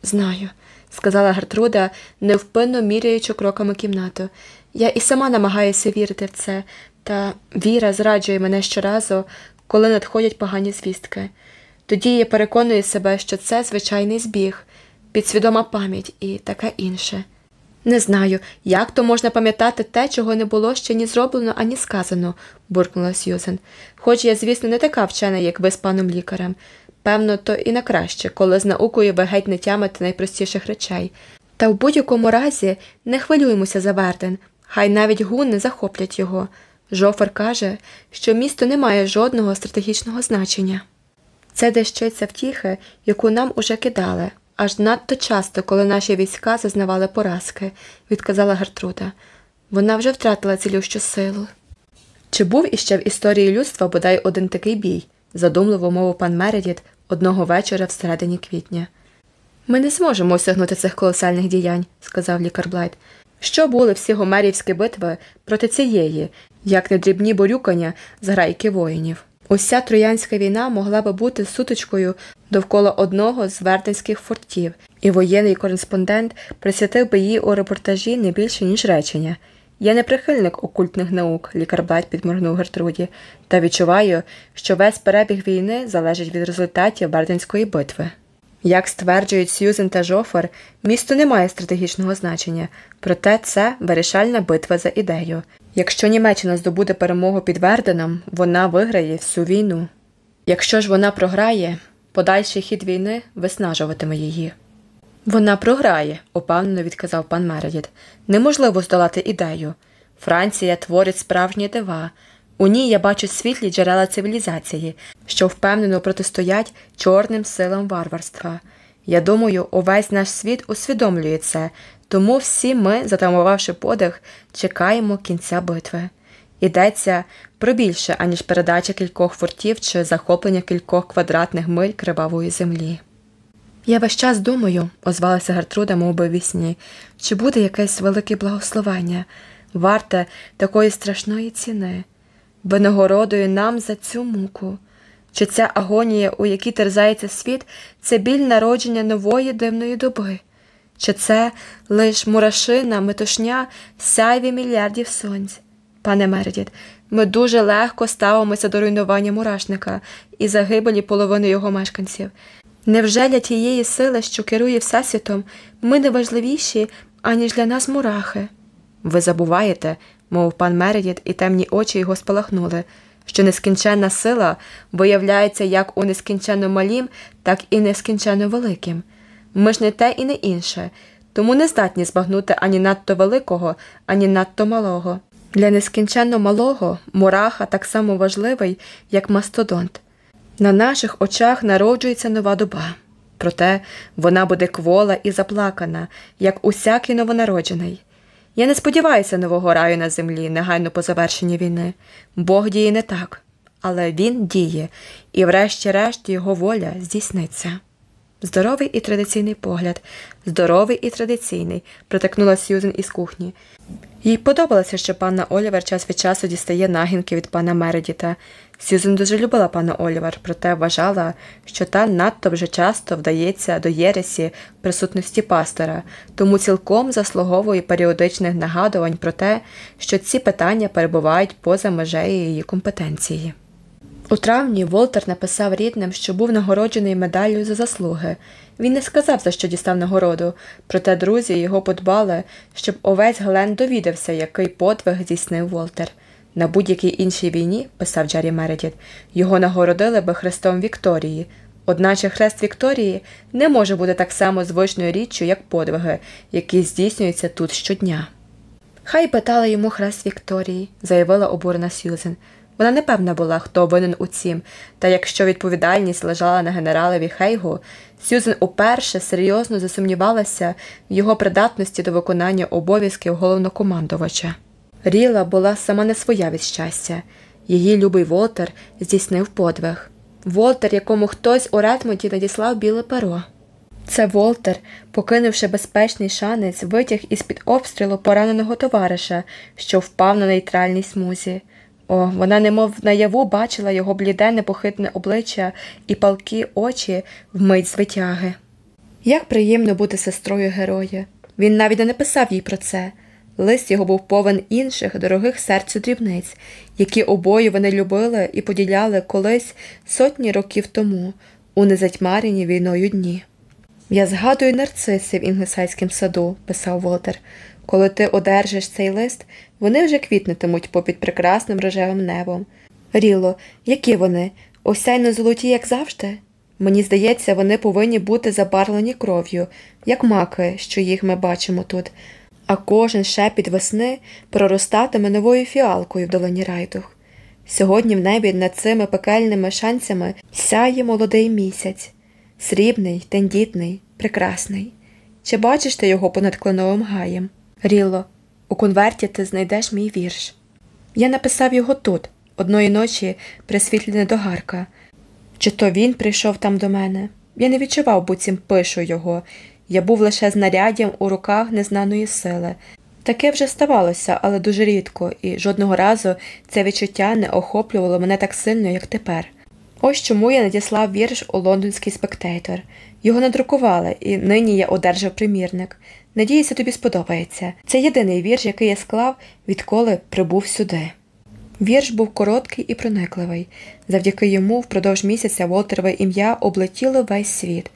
Speaker 1: знаю, сказала Гертруда, невпинно міряючи кроками кімнату. Я і сама намагаюся вірити в це, та віра зраджує мене щоразу, коли надходять погані звістки. Тоді я переконую себе, що це звичайний збіг, підсвідома пам'ять і таке інше. Не знаю, як то можна пам'ятати те, чого не було ще ні зроблено, ані сказано, буркнула Сьюзен. Хоч я, звісно, не така вчена, як ви з паном лікарем. Певно, то і на краще, коли з наукою ви геть не тямите найпростіших речей. Та в будь-якому разі не хвилюємося за Верден, хай навіть гуни захоплять його. Жофер каже, що місто не має жодного стратегічного значення. Це дещиця втіхи, яку нам уже кидали, аж надто часто, коли наші війська зазнавали поразки, відказала Гертруда. Вона вже втратила цілющу силу. Чи був іще в історії людства бодай один такий бій? задумливо мовив пан Мередіт одного вечора всередині квітня. Ми не зможемо осягнути цих колосальних діянь, сказав лікар Блайт. Що були всі гомерівські битви проти цієї, як не дрібні борюкання з грайки воїнів? Уся троянська війна могла би бути сутичкою довкола одного з верденських фортів, і воєнний кореспондент присвятив би її у репортажі не більше, ніж речення. Я не прихильник окультних наук, лікар Блайт підморгнув Гертруді, та відчуваю, що весь перебіг війни залежить від результатів Верденської битви. Як стверджують Сьюзен та Жофер, місто не має стратегічного значення, проте це вирішальна битва за ідею. Якщо Німеччина здобуде перемогу під Верденом, вона виграє всю війну. Якщо ж вона програє, подальший хід війни виснажуватиме її. Вона програє, упевнено відказав пан Мередіт. Неможливо здолати ідею. Франція творить справжні дива. У ній я бачу світлі джерела цивілізації, що впевнено протистоять чорним силам варварства. Я думаю, увесь наш світ усвідомлює це, тому всі ми, затамувавши подих, чекаємо кінця битви. Йдеться про більше, аніж передача кількох фортів чи захоплення кількох квадратних миль кривавої землі. Я весь час думаю, озвалася Гертруда, мов би вісні, чи буде якесь велике благословення, варте такої страшної ціни, винагородою нам за цю муку. Чи ця агонія, у якій терзається світ, це біль народження нової дивної доби, чи це лиш мурашина, метушня сяйві мільярдів сонць? Пане Мередіт, ми дуже легко ставимося до руйнування мурашника і загибелі половини його мешканців. Невже для тієї сили, що керує Всесвітом, ми не важливіші, аніж для нас мурахи? Ви забуваєте, мов пан Мередіт, і темні очі його спалахнули, що нескінченна сила виявляється як у нескінченно малім, так і нескінченно великим. Ми ж не те і не інше, тому не здатні збагнути ані надто великого, ані надто малого. Для нескінченно малого мураха так само важливий, як мастодонт. На наших очах народжується нова доба, проте вона буде квола і заплакана, як усякий новонароджений. Я не сподіваюся нового раю на землі негайно по завершенні війни. Бог діє не так, але він діє, і, врешті-решт, його воля здійсниться. Здоровий і традиційний погляд, здоровий і традиційний, протикнула Сьюзен із кухні. Їй подобалося, що панна Олівер час від часу дістає нагінки від пана Мередіта. Сьюзен дуже любила пана Олівер, проте вважала, що та надто вже часто вдається до Єресі в присутності пастора, тому цілком заслуговує періодичних нагадувань про те, що ці питання перебувають поза межею її компетенції. У травні Волтер написав рідним, що був нагороджений медаллю за заслуги. Він не сказав, за що дістав нагороду, проте друзі його подбали, щоб овець Глен довідався, який подвиг здійснив Волтер. На будь-якій іншій війні, писав Джері Мередіт, його нагородили би хрестом Вікторії. Одначе хрест Вікторії не може бути так само звичною річчю, як подвиги, які здійснюються тут щодня. Хай питала йому хрест Вікторії, заявила обурена Сьюзен. Вона не певна була, хто винен у цім, та якщо відповідальність лежала на генералеві Хейгу, Сьюзен уперше серйозно засумнівалася в його придатності до виконання обов'язків головнокомандувача. Ріла була сама не своя від щастя. Її любий Волтер здійснив подвиг. Волтер, якому хтось у Ретмонті надіслав біле перо. Це Волтер, покинувши безпечний шанець, витяг із під обстрілу пораненого товариша, що впав на нейтральній смузі. О, вона, немов наяву, бачила його бліде, непохитне обличчя і палкі очі вмить з витяги. Як приємно бути сестрою героя. Він навіть не написав їй про це. Лист його був повен інших дорогих серцю дрібниць, які обоє вони любили і поділяли колись сотні років тому, у незатьмарені війною дні. Я згадую нарциси в інглесайському саду, писав Волтер. Коли ти одержиш цей лист, вони вже квітнетимуть попід прекрасним рожевим небом. Ріло, які вони? Осяйно золоті, як завжди? Мені здається, вони повинні бути забарвлені кров'ю, як маки, що їх ми бачимо тут, а кожен шепіт весни проростатиме новою фіалкою в долині райдух. Сьогодні в небі над цими пекельними шанцями сяє молодий місяць, срібний, тендітний, прекрасний. Чи бачиш ти його понад кленовим гаєм? Ріло, у конверті ти знайдеш мій вірш. Я написав його тут, одної ночі присвітлене до Гарка. Чи то він прийшов там до мене? Я не відчував, буцім пишу його. Я був лише знаряддям у руках незнаної сили. Таке вже ставалося, але дуже рідко, і жодного разу це відчуття не охоплювало мене так сильно, як тепер. Ось чому я надіслав вірш у лондонський спектейтор. Його надрукували, і нині я одержав примірник. Надіюся, тобі сподобається. Це єдиний вірш, який я склав, відколи прибув сюди. Вірш був короткий і проникливий. Завдяки йому впродовж місяця Волтерове ім'я облетіло весь світ.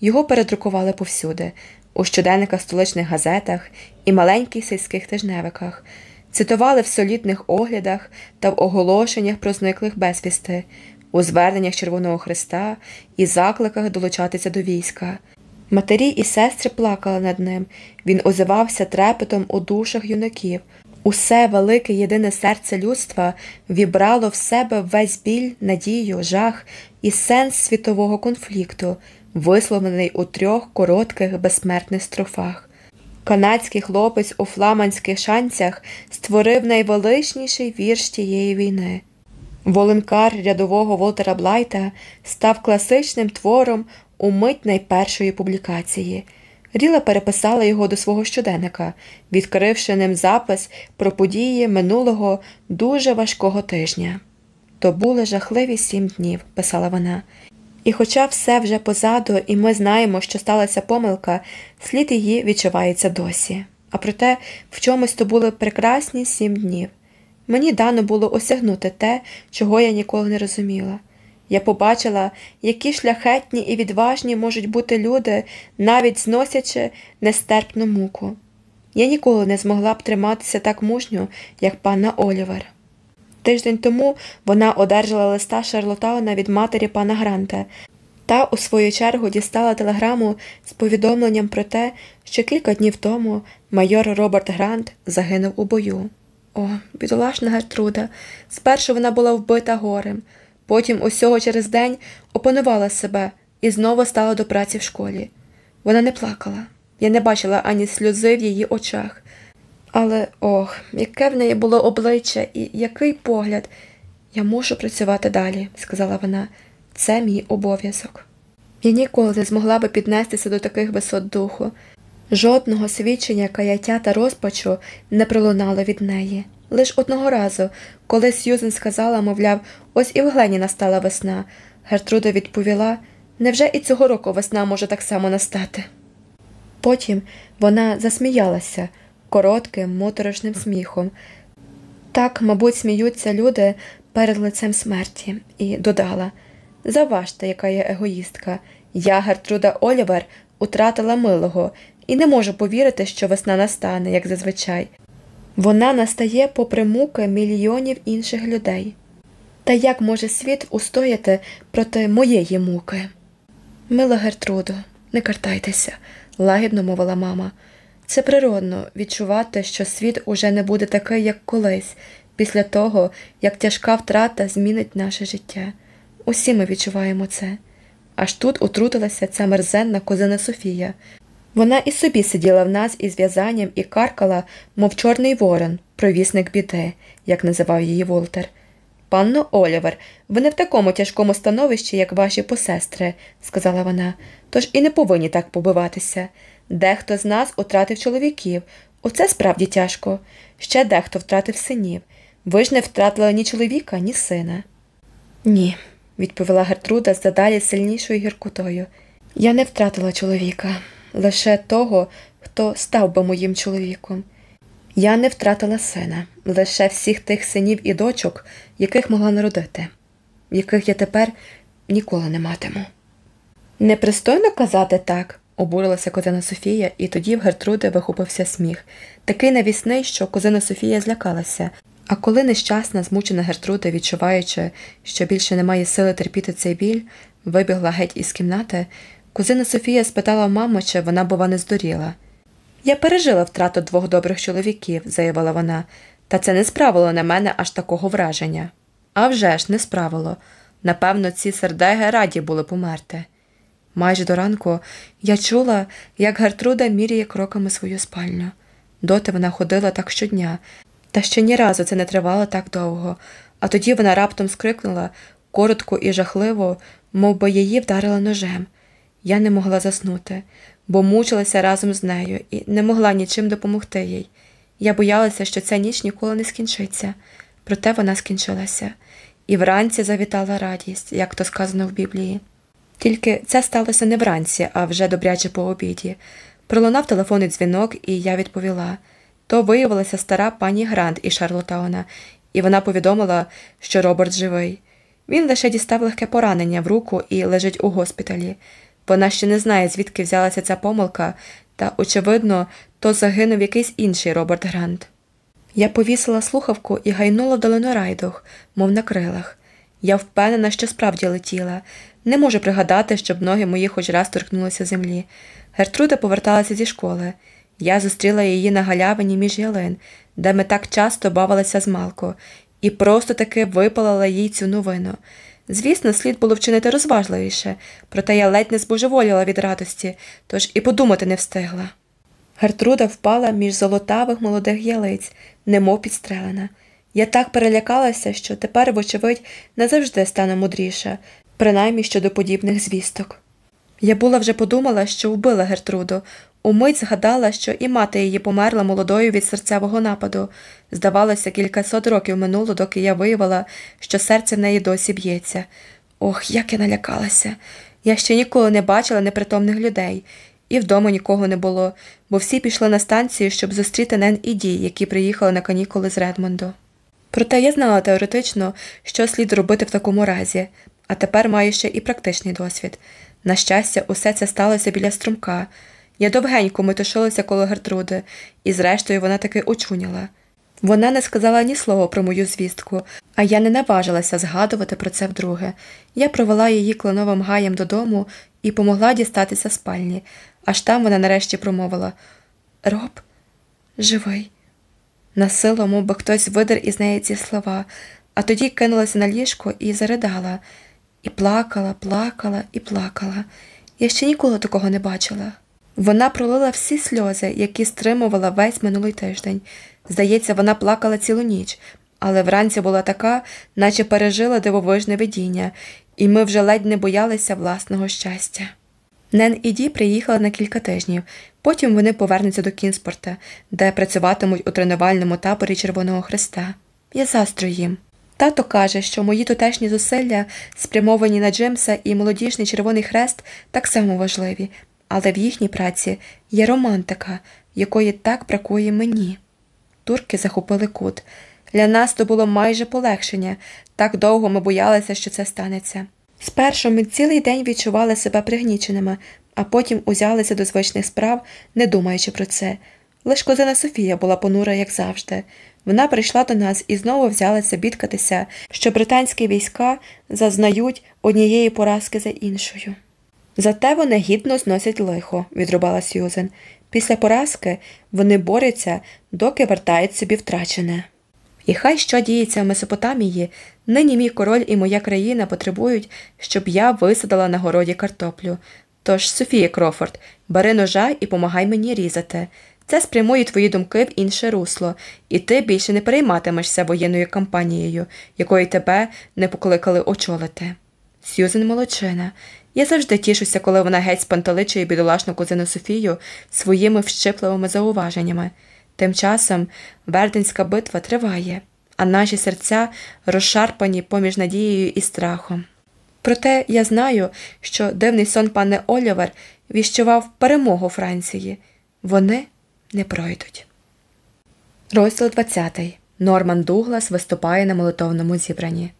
Speaker 1: Його передрукували повсюди, у щоденниках столичних газетах і маленьких сільських тижневиках, цитували в солідних оглядах та в оголошеннях про зниклих безвісти, у зверненнях Червоного Христа і закликах долучатися до війська. Матері і сестри плакали над ним, він озивався трепетом у душах юнаків. Усе велике єдине серце людства вібрало в себе весь біль, надію, жах і сенс світового конфлікту, висловлений у трьох коротких безсмертних строфах. Канадський хлопець у фламандських шанцях створив найвеличніший вірш тієї війни. Волонкар рядового Волтера Блайта став класичним твором у мить найпершої публікації. Ріла переписала його до свого щоденника, відкривши ним запис про події минулого дуже важкого тижня. То були жахливі сім днів, писала вона. І, хоча все вже позаду, і ми знаємо, що сталася помилка, слід її відчувається досі. А проте в чомусь то були прекрасні сім днів. Мені дано було осягнути те, чого я ніколи не розуміла. Я побачила, які шляхетні і відважні можуть бути люди, навіть зносячи нестерпну муку. Я ніколи не змогла б триматися так мужньо, як пана Олівер. Тиждень тому вона одержала листа Шарлотауна від матері пана Гранта та, у свою чергу, дістала телеграму з повідомленням про те, що кілька днів тому майор Роберт Грант загинув у бою. О, бідолашна Гертруда. Спершу вона була вбита горем. Потім, усього через день, опанувала себе і знову стала до праці в школі. Вона не плакала, я не бачила ані сльози в її очах. Але ох, яке в неї було обличчя і який погляд. Я мушу працювати далі, сказала вона, це мій обов'язок. Я ніколи не змогла би піднестися до таких висот духу. Жодного свідчення каяття та розпачу не пролунало від неї. Лиш одного разу, коли Сьюзен сказала, мовляв, ось і в Глені настала весна, Гертруда відповіла невже і цього року весна може так само настати? Потім вона засміялася коротким, моторошним сміхом. Так, мабуть, сміються люди перед лицем смерті, і додала Заважте, яка я егоїстка. Я, Гертруда Олівер, утратила милого і не можу повірити, що весна настане, як зазвичай. Вона настає попри муки мільйонів інших людей. Та як може світ устояти проти моєї муки? Мила Гертрудо, не картайтеся, лагідно мовила мама. Це природно відчувати, що світ уже не буде такий, як колись, після того, як тяжка втрата змінить наше життя. Усі ми відчуваємо це. Аж тут утрутилася ця мерзенна козина Софія. Вона і собі сиділа в нас із в'язанням і каркала, мов чорний ворон, провісник біди, як називав її Волтер. Панно Олівер, ви не в такому тяжкому становищі, як ваші посестри, сказала вона, тож і не повинні так побиватися. Дехто з нас утратив чоловіків. Оце справді тяжко. Ще дехто втратив синів. Ви ж не втратили ні чоловіка, ні сина. Ні, відповіла Гертруда з дедалі сильнішою гіркотою. Я не втратила чоловіка, лише того, хто став би моїм чоловіком. Я не втратила сина, лише всіх тих синів і дочок, яких могла народити, яких я тепер ніколи не матиму. Непристойно казати так, обурилася козина Софія, і тоді в Гертруди вихопився сміх, такий навісний, що козина Софія злякалася. А коли нещасна, змучена Гертруда, відчуваючи, що більше немає сили терпіти цей біль, вибігла геть із кімнати, кузина Софія спитала маму, чи вона, бува, не здуріла. Я пережила втрату двох добрих чоловіків, заявила вона, та це не справило на мене аж такого враження. «А вже ж, не справило. Напевно, ці сердеги раді були померти. Майже до ранку я чула, як Гертруда міряє кроками свою спальню. Доти вона ходила так щодня, та ще ні разу це не тривало так довго, а тоді вона раптом скрикнула коротко і жахливо, мов би її вдарила ножем. Я не могла заснути, бо мучилася разом з нею і не могла нічим допомогти їй. Я боялася, що ця ніч ніколи не скінчиться, проте вона скінчилася, і вранці завітала радість, як то сказано в Біблії. Тільки це сталося не вранці, а вже добряче по обіді. Пролунав телефонний дзвінок, і я відповіла. То виявилася стара пані Грант із Шарлотауна, і вона повідомила, що Роберт живий. Він лише дістав легке поранення в руку і лежить у госпіталі. Вона ще не знає, звідки взялася ця помилка, та, очевидно, то загинув якийсь інший Роберт Грант. Я повісила слухавку і гайнула вдалину райдух, мов на крилах. Я впевнена, що справді летіла. Не можу пригадати, щоб ноги мої хоч раз торкнулися землі. Гертруда поверталася зі школи. Я зустріла її на галявині між ялин, де ми так часто бавилися з Малко, і просто таки випалила їй цю новину. Звісно, слід було вчинити розважливіше, проте я ледь не збожеволіла від радості, тож і подумати не встигла. Гертруда впала між золотавих молодих ялиць, немов підстрелена. Я так перелякалася, що тепер, вочевидь, назавжди стану мудріша, принаймні щодо подібних звісток. Я була вже подумала, що вбила Гертруду, умить згадала, що і мати її померла молодою від серцевого нападу. Здавалося, кількасот років минуло, доки я виявила, що серце в неї досі б'ється. Ох, як я налякалася. Я ще ніколи не бачила непритомних людей, і вдома нікого не було, бо всі пішли на станцію, щоб зустріти Нен і Ді, які приїхали на канікули з Редмонду. Проте я знала теоретично, що слід робити в такому разі, а тепер маю ще і практичний досвід. На щастя, усе це сталося біля струмка. Я довгенько метушилася коло Гертруди, і, зрештою, вона таки очуняла. Вона не сказала ні слова про мою звістку, а я не наважилася згадувати про це вдруге. Я провела її кленовим гаєм додому і помогла дістатися спальні, аж там вона нарешті промовила Роб, живий. Насилу, мов би хтось видер із неї ці слова, а тоді кинулася на ліжко і заридала, і плакала, плакала і плакала. Я ще ніколи такого не бачила. Вона пролила всі сльози, які стримувала весь минулий тиждень. Здається, вона плакала цілу ніч, але вранці була така, наче пережила дивовижне видіння, і ми вже ледь не боялися власного щастя. Нен і Ді приїхали на кілька тижнів, потім вони повернуться до Кінспорта, де працюватимуть у тренувальному таборі Червоного Христа. Я застрю їм. Тато каже, що мої тутешні зусилля, спрямовані на Джимса і молодіжний Червоний Хрест, так само важливі, але в їхній праці є романтика, якої так бракує мені. Турки захопили кут. Для нас то було майже полегшення, так довго ми боялися, що це станеться. Спершу ми цілий день відчували себе пригніченими, а потім узялися до звичних справ, не думаючи про це. Лиш козина Софія була понура, як завжди. Вона прийшла до нас і знову взялася бідкатися, що британські війська зазнають однієї поразки за іншою. Зате вони гідно зносять лихо, відрубала Сьюзен. Після поразки вони борються, доки вертають собі втрачене. І хай що діється в Месопотамії, нині мій король і моя країна потребують, щоб я висадила на городі картоплю. Тож, Софія Крофорд, бери ножа і помагай мені різати. Це спрямує твої думки в інше русло, і ти більше не перейматимешся воєнною кампанією, якої тебе не покликали очолити. Сьюзен молодчина. Я завжди тішуся, коли вона геть спантеличує бідолашну кузину Софію своїми вщипливими зауваженнями. Тим часом Верденська битва триває, а наші серця розшарпані поміж надією і страхом. Проте я знаю, що дивний сон пане Олівер віщував перемогу Франції. Вони не пройдуть. Розділ 20. Норман Дуглас виступає на молитовному зібранні.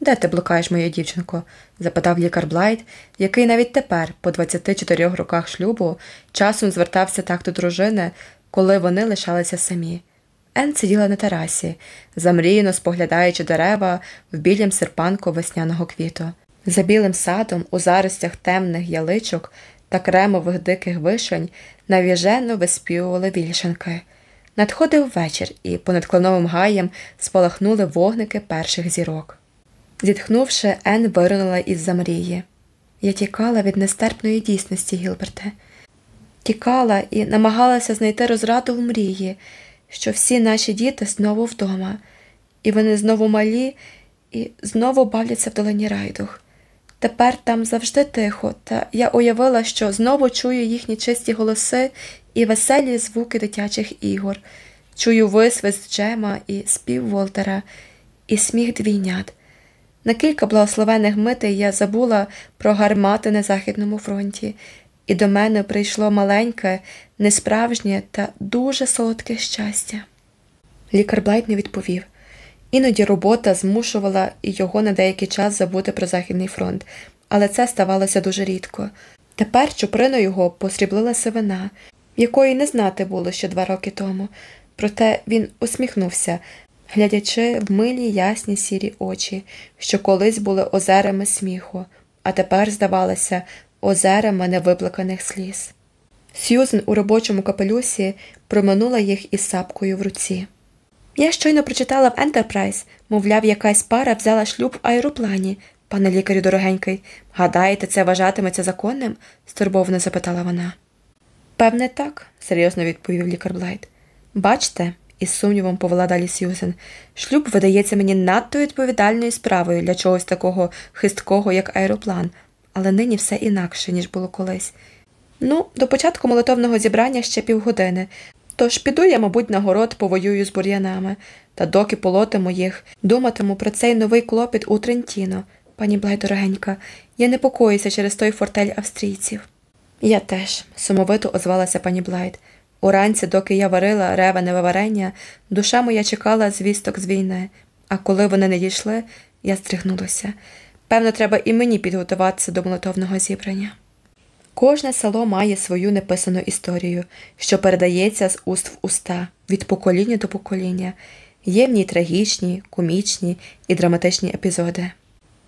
Speaker 1: Де ти блукаєш, моя дівчинко? запитав лікар Блайт, який навіть тепер, по 24 роках шлюбу, часом звертався так до дружини, коли вони лишалися самі. Ен сиділа на терасі, замріяно споглядаючи дерева в білім серпанку весняного квіту. За білим садом, у заростях темних яличок та кремових диких вишень навіжено виспівували вільшанки. Надходив вечір, і понад кленовим гаєм спалахнули вогники перших зірок. Зітхнувши, Ен виринула із за мрії. Я тікала від нестерпної дійсності, Гілберте. Тікала і намагалася знайти розраду в мрії, що всі наші діти знову вдома, і вони знову малі і знову бавляться в долині райдух. Тепер там завжди тихо, та я уявила, що знову чую їхні чисті голоси і веселі звуки дитячих ігор, чую висвист Джема і спів Волтера, і сміх двійнят. На кілька благословених митей я забула про гармати на Західному фронті, і до мене прийшло маленьке, несправжнє та дуже солодке щастя. Лікар Блайт не відповів. Іноді робота змушувала його на деякий час забути про Західний фронт, але це ставалося дуже рідко. Тепер чуприну його посріблила сивина, якої не знати було ще два роки тому, проте він усміхнувся, глядячи в милі ясні сірі очі, що колись були озерами сміху, а тепер, здавалося, озерами невиплаканих сліз. Сьюзен у робочому капелюсі проминула їх із сапкою в руці. Я щойно прочитала в Ентерпрайз, мовляв, якась пара взяла шлюб в аероплані, пане лікарю дорогенький. Гадаєте, це вважатиметься законним? стурбовано запитала вона. Певне, так, серйозно відповів лікар Блайт. Бачте, із сумнівом повела далі Сьюзен, шлюб видається мені надто відповідальною справою для чогось такого хисткого, як аероплан, але нині все інакше, ніж було колись. Ну, до початку молитовного зібрання ще півгодини, Тож піду я, мабуть, на город повоюю з бур'янами, та доки полотиму їх, думатиму про цей новий клопіт у Трентіно, пані Блай дорогенька, я непокоюся через той фортель австрійців. Я теж, сумовито озвалася пані Блайт. Уранці, доки я варила ревеневе варення, душа моя чекала звісток з війни, а коли вони не дійшли, я стригнулася. Певно, треба і мені підготуватися до молотовного зібрання. Кожне село має свою неписану історію, що передається з уст в уста, від покоління до покоління, є в ній трагічні, комічні і драматичні епізоди.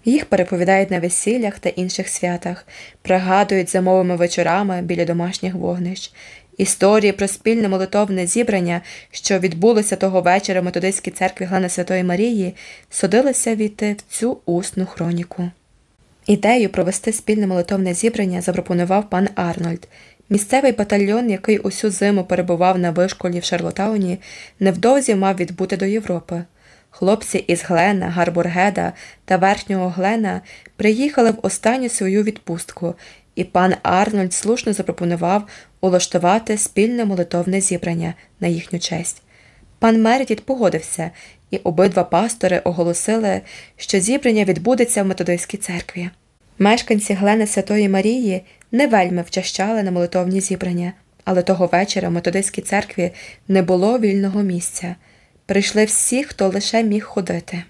Speaker 1: Їх переповідають на весіллях та інших святах, пригадують зимовими вечорами біля домашніх вогнищ. Історії про спільне молитовне зібрання, що відбулося того вечора в методистській церкві Глани Святої Марії, судилися війти в цю усну хроніку. Ідею провести спільне молитовне зібрання запропонував пан Арнольд. Місцевий батальйон, який усю зиму перебував на вишколі в Шарлотауні, невдовзі мав відбути до Європи. хлопці із Глена, Гарбургеда та Верхнього Глена приїхали в останню свою відпустку, і пан Арнольд слушно запропонував улаштувати спільне молитовне зібрання на їхню честь. Пан Мередіт погодився, і обидва пастори оголосили, що зібрання відбудеться в методистській церкві. Мешканці Глени Святої Марії не вельми вчащали на молитовні зібрання, але того вечора в методистській церкві не було вільного місця. Прийшли всі, хто лише міг ходити.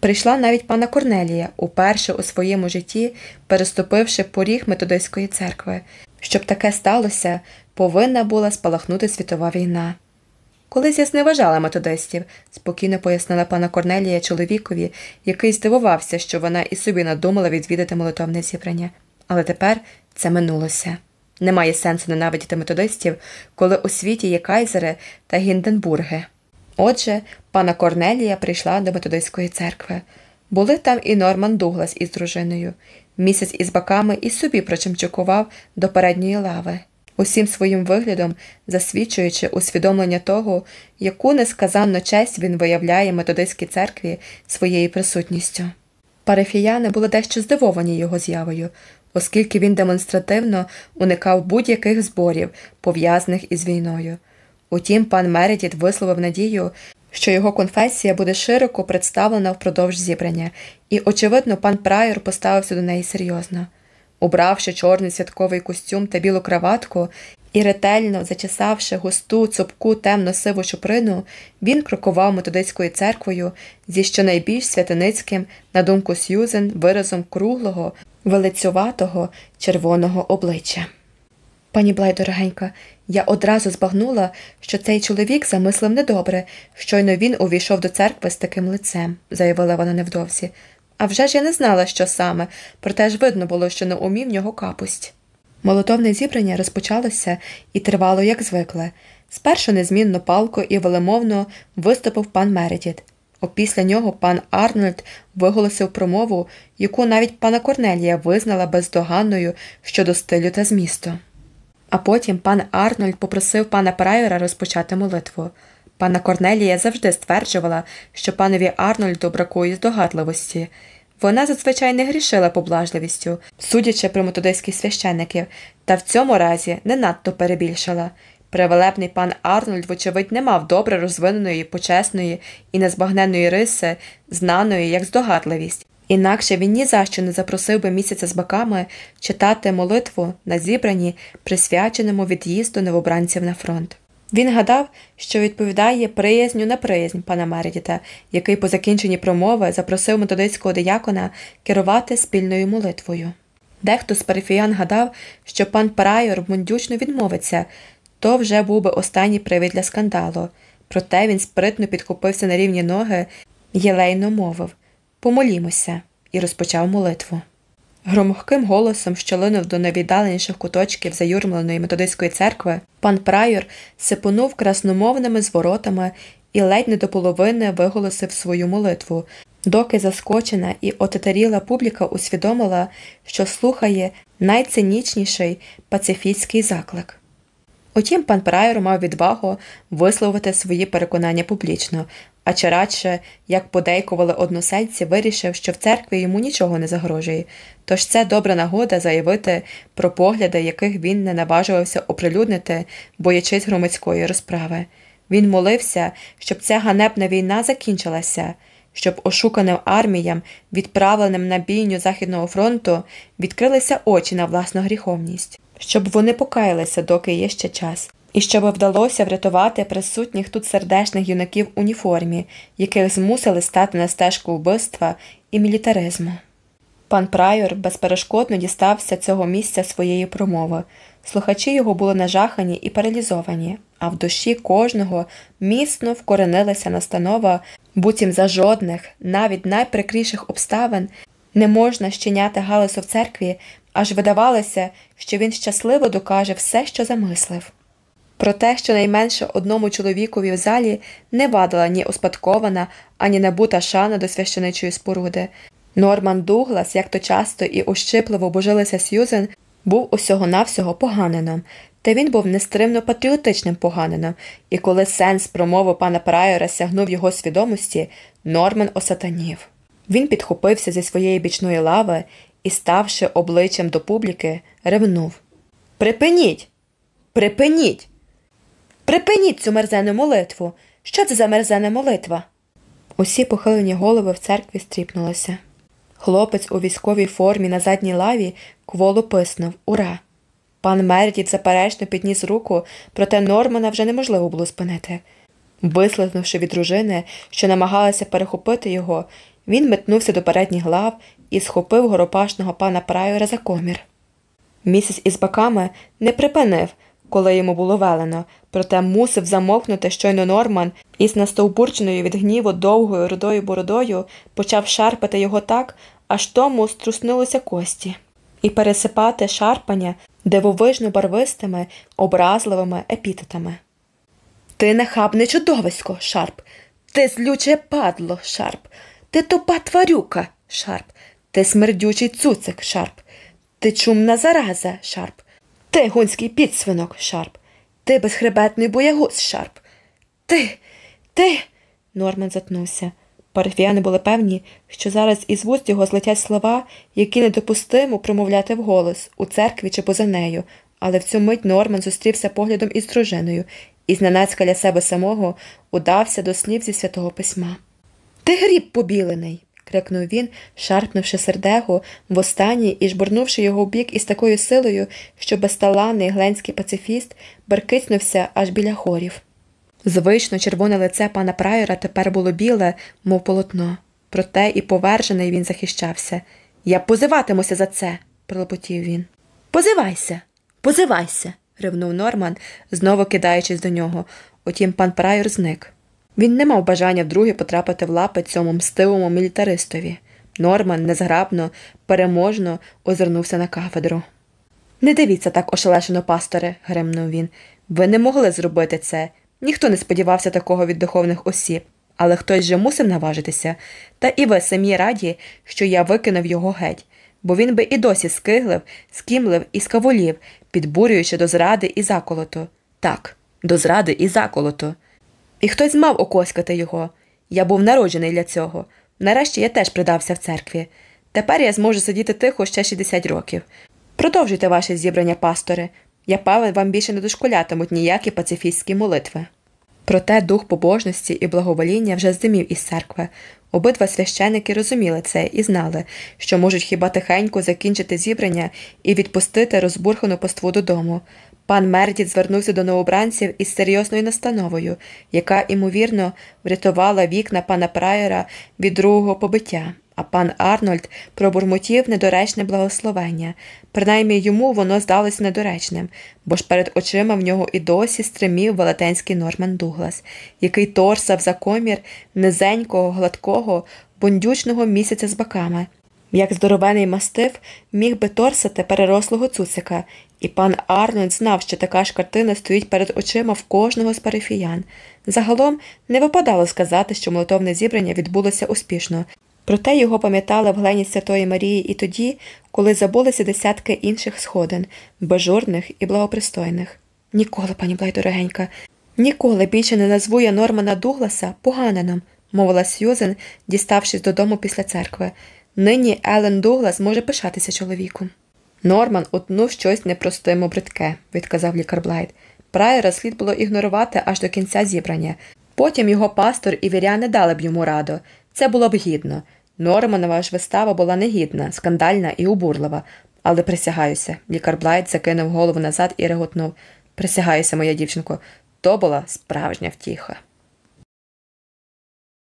Speaker 1: Прийшла навіть пана Корнелія, уперше у своєму житті, переступивши поріг методистської церкви. Щоб таке сталося, повинна була спалахнути світова війна. Колись я зневажала методистів, спокійно пояснила пана Корнелія чоловікові, який здивувався, що вона і собі надумала відвідати молитовне зібрання. Але тепер це минулося. Немає сенсу ненавидіти методистів, коли у світі є кайзери та Гінденбурги. Отже, пана Корнелія прийшла до методистської церкви. Були там і Норман Дуглас із дружиною. Місяць із баками і собі прочимчукував до передньої лави, усім своїм виглядом засвідчуючи усвідомлення того, яку несказанну честь він виявляє методистській церкві своєю присутністю. Парафіяни були дещо здивовані його з'явою, оскільки він демонстративно уникав будь-яких зборів, пов'язаних із війною. Утім, пан Мередіт висловив надію, що його конфесія буде широко представлена впродовж зібрання, і, очевидно, пан Прайор поставився до неї серйозно. Убравши чорний святковий костюм та білу краватку і ретельно зачесавши густу, цупку темно сиву чуприну, він крокував методицькою церквою зі щонайбільш святиницьким, на думку Сьюзен, виразом круглого, велицюватого червоного обличчя. Пані Блай, дорогенька, я одразу збагнула, що цей чоловік замислив недобре, щойно він увійшов до церкви з таким лицем, заявила вона невдовзі. А вже ж я не знала, що саме, проте ж видно було, що на умі в нього капусть. Молотовне зібрання розпочалося і тривало, як звикле. Спершу незмінно палко і велемовно виступив пан Мередіт. Опісля нього пан Арнольд виголосив промову, яку навіть пана Корнелія визнала бездоганною щодо стилю та змісту. А потім пан Арнольд попросив пана Прайора розпочати молитву. Пана Корнелія завжди стверджувала, що панові Арнольду бракує здогадливості. Вона зазвичай не грішила поблажливістю, судячи про методистських священників, та в цьому разі не надто перебільшила. Превелебний пан Арнольд, вочевидь, не мав добре розвиненої, почесної і незбагненної риси, знаної як здогадливість. Інакше він ні за що не запросив би місяця з баками читати молитву на зібранні, присвяченому від'їзду новобранців на фронт. Він гадав, що відповідає приязню на приязнь пана Мередіта, який по закінченні промови запросив методицького диякона керувати спільною молитвою. Дехто з парифіян гадав, що пан Прайор бундючно відмовиться, то вже був би останній привід для скандалу. Проте він спритно підхопився на рівні ноги єлейно мовив Помолімося, і розпочав молитву. Громохким голосом, що линув до найвіддаленіших куточків заюрмленої методистської церкви, пан Прайор сипонув красномовними зворотами і ледь не до половини виголосив свою молитву, доки заскочена і отетеріла публіка усвідомила, що слухає найцинічніший пацифістський заклик. Утім, пан Прайор мав відвагу висловити свої переконання публічно, а чи радше, як подейкували односельці, вирішив, що в церкві йому нічого не загрожує, тож це добра нагода заявити про погляди, яких він не наважувався оприлюднити, боячись громадської розправи. Він молився, щоб ця ганебна війна закінчилася, щоб ошуканим арміям, відправленим на бійню Західного фронту, відкрилися очі на власну гріховність, щоб вони покаялися, доки є ще час і щоб вдалося врятувати присутніх тут сердешних юнаків в уніформі, яких змусили стати на стежку вбивства і мілітаризму. Пан Прайор безперешкодно дістався цього місця своєї промови. Слухачі його були нажахані і паралізовані, а в душі кожного міцно вкоренилася настанова, буцім за жодних, навіть найприкріших обставин не можна щиняти галасу в церкві, аж видавалося, що він щасливо докаже все, що замислив. Про те, що найменше одному чоловікові в залі не вадила ні успадкована, ані набута шана до священичої споруди. Норман Дуглас, як то часто і ущипливо божилися Сьюзен, був усього навсього поганином. Та він був нестримно патріотичним поганином, і коли сенс промови пана Прайора сягнув його свідомості, Норман осатанів. Він підхопився зі своєї бічної лави і, ставши обличчям до публіки, ревнув. Припиніть! Припиніть! Припиніть цю мерзену молитву! Що це за мерзена молитва? Усі похилені голови в церкві стріпнулися. Хлопець у військовій формі на задній лаві кволо писнув Ура! Пан Мередіт заперечно підніс руку, проте Нормана вже неможливо було спинити. Вислизнувши від дружини, що намагалася перехопити його, він метнувся до передніх лав і схопив горопашного пана Прайора за комір. Місяць із баками не припинив, коли йому було велено, проте мусив замовкнути щойно Норман із настовбурченою від гніву довгою рудою бородою почав шарпати його так, аж тому струснулися кості, і пересипати шарпання дивовижно барвистими, образливими епітетами. Ти нахабне чудовисько, шарп, ти злюче падло, шарп, ти тупа тварюка, шарп, ти смердючий цуцик, шарп, ти чумна зараза, шарп, ти гунський підсвинок, шарп, ти безхребетний боягуз, шарп. Ти, ти. Норман затнувся. Парфіяни були певні, що зараз із вуст його злетять слова, які недопустимо промовляти вголос у церкві чи поза нею, але в цю мить Норман зустрівся поглядом із дружиною і зненацька для себе самого удався до слів зі святого письма. Ти гріб побілений. Крикнув він, шарпнувши сердего востаннє і жбурнувши його вбік із такою силою, що безталанний гленський пацифіст беркицнувся аж біля хорів. Звично червоне лице пана прайора тепер було біле, мов полотно. Проте і повержений він захищався. Я позиватимуся за це, пролопотів він. Позивайся, позивайся, ревнув Норман, знову кидаючись до нього. Утім, пан прайор зник. Він не мав бажання вдруге потрапити в лапи цьому мстивому мілітаристові. Норман незграбно, переможно озирнувся на кафедру. Не дивіться так, ошелешено, пасторе, гримнув він. Ви не могли зробити це. Ніхто не сподівався такого від духовних осіб, але хтось же мусив наважитися, та і ви самі раді, що я викинув його геть, бо він би і досі скиглив, скімлив і скаволів, підбурюючи до зради і заколоту. Так, до зради і заколоту. І хтось мав окоскати його. Я був народжений для цього. Нарешті я теж придався в церкві. Тепер я зможу сидіти тихо ще 60 років. Продовжуйте ваше зібрання, пастори. Я певен, вам більше не дошколятимуть ніякі пацифістські молитви. Проте дух побожності і благовоління вже здимів із церкви. Обидва священики розуміли це і знали, що можуть хіба тихенько закінчити зібрання і відпустити розбурхану поству додому. Пан Мердіт звернувся до новобранців із серйозною настановою, яка, ймовірно, врятувала вікна пана Прайера від другого побиття, а пан Арнольд пробурмотів недоречне благословення. Принаймні йому воно здалося недоречним, бо ж перед очима в нього і досі стримів велетенський Норман Дуглас, який торсав за комір низенького, гладкого, бундючного місяця з баками. Як здоровений мастив міг би торсати перерослого цуцика, і пан Арнольд знав, що така ж картина стоїть перед очима в кожного з парифіян. Загалом не випадало сказати, що молитовне зібрання відбулося успішно, проте його пам'ятали в глені Святої Марії і тоді, коли забулися десятки інших сходин, бажурних і благопристойних. Ніколи, пані Блайдорогенька, ніколи більше не назву я Нормана Дугласа поганином, мовила Сьюзен, діставшись додому після церкви. Нині Елен Дуглас може пишатися чоловіком. Норман утнув щось непростимо бридке, відказав лікар Блайт. Прайера слід було ігнорувати аж до кінця зібрання. Потім його пастор і віряни дали б йому раду. Це було б гідно. Норманова ж вистава була негідна, скандальна і обурлива. Але присягаюся. Лікар Блайт закинув голову назад і реготнув. Присягаюся, моя дівчинко, то була справжня втіха.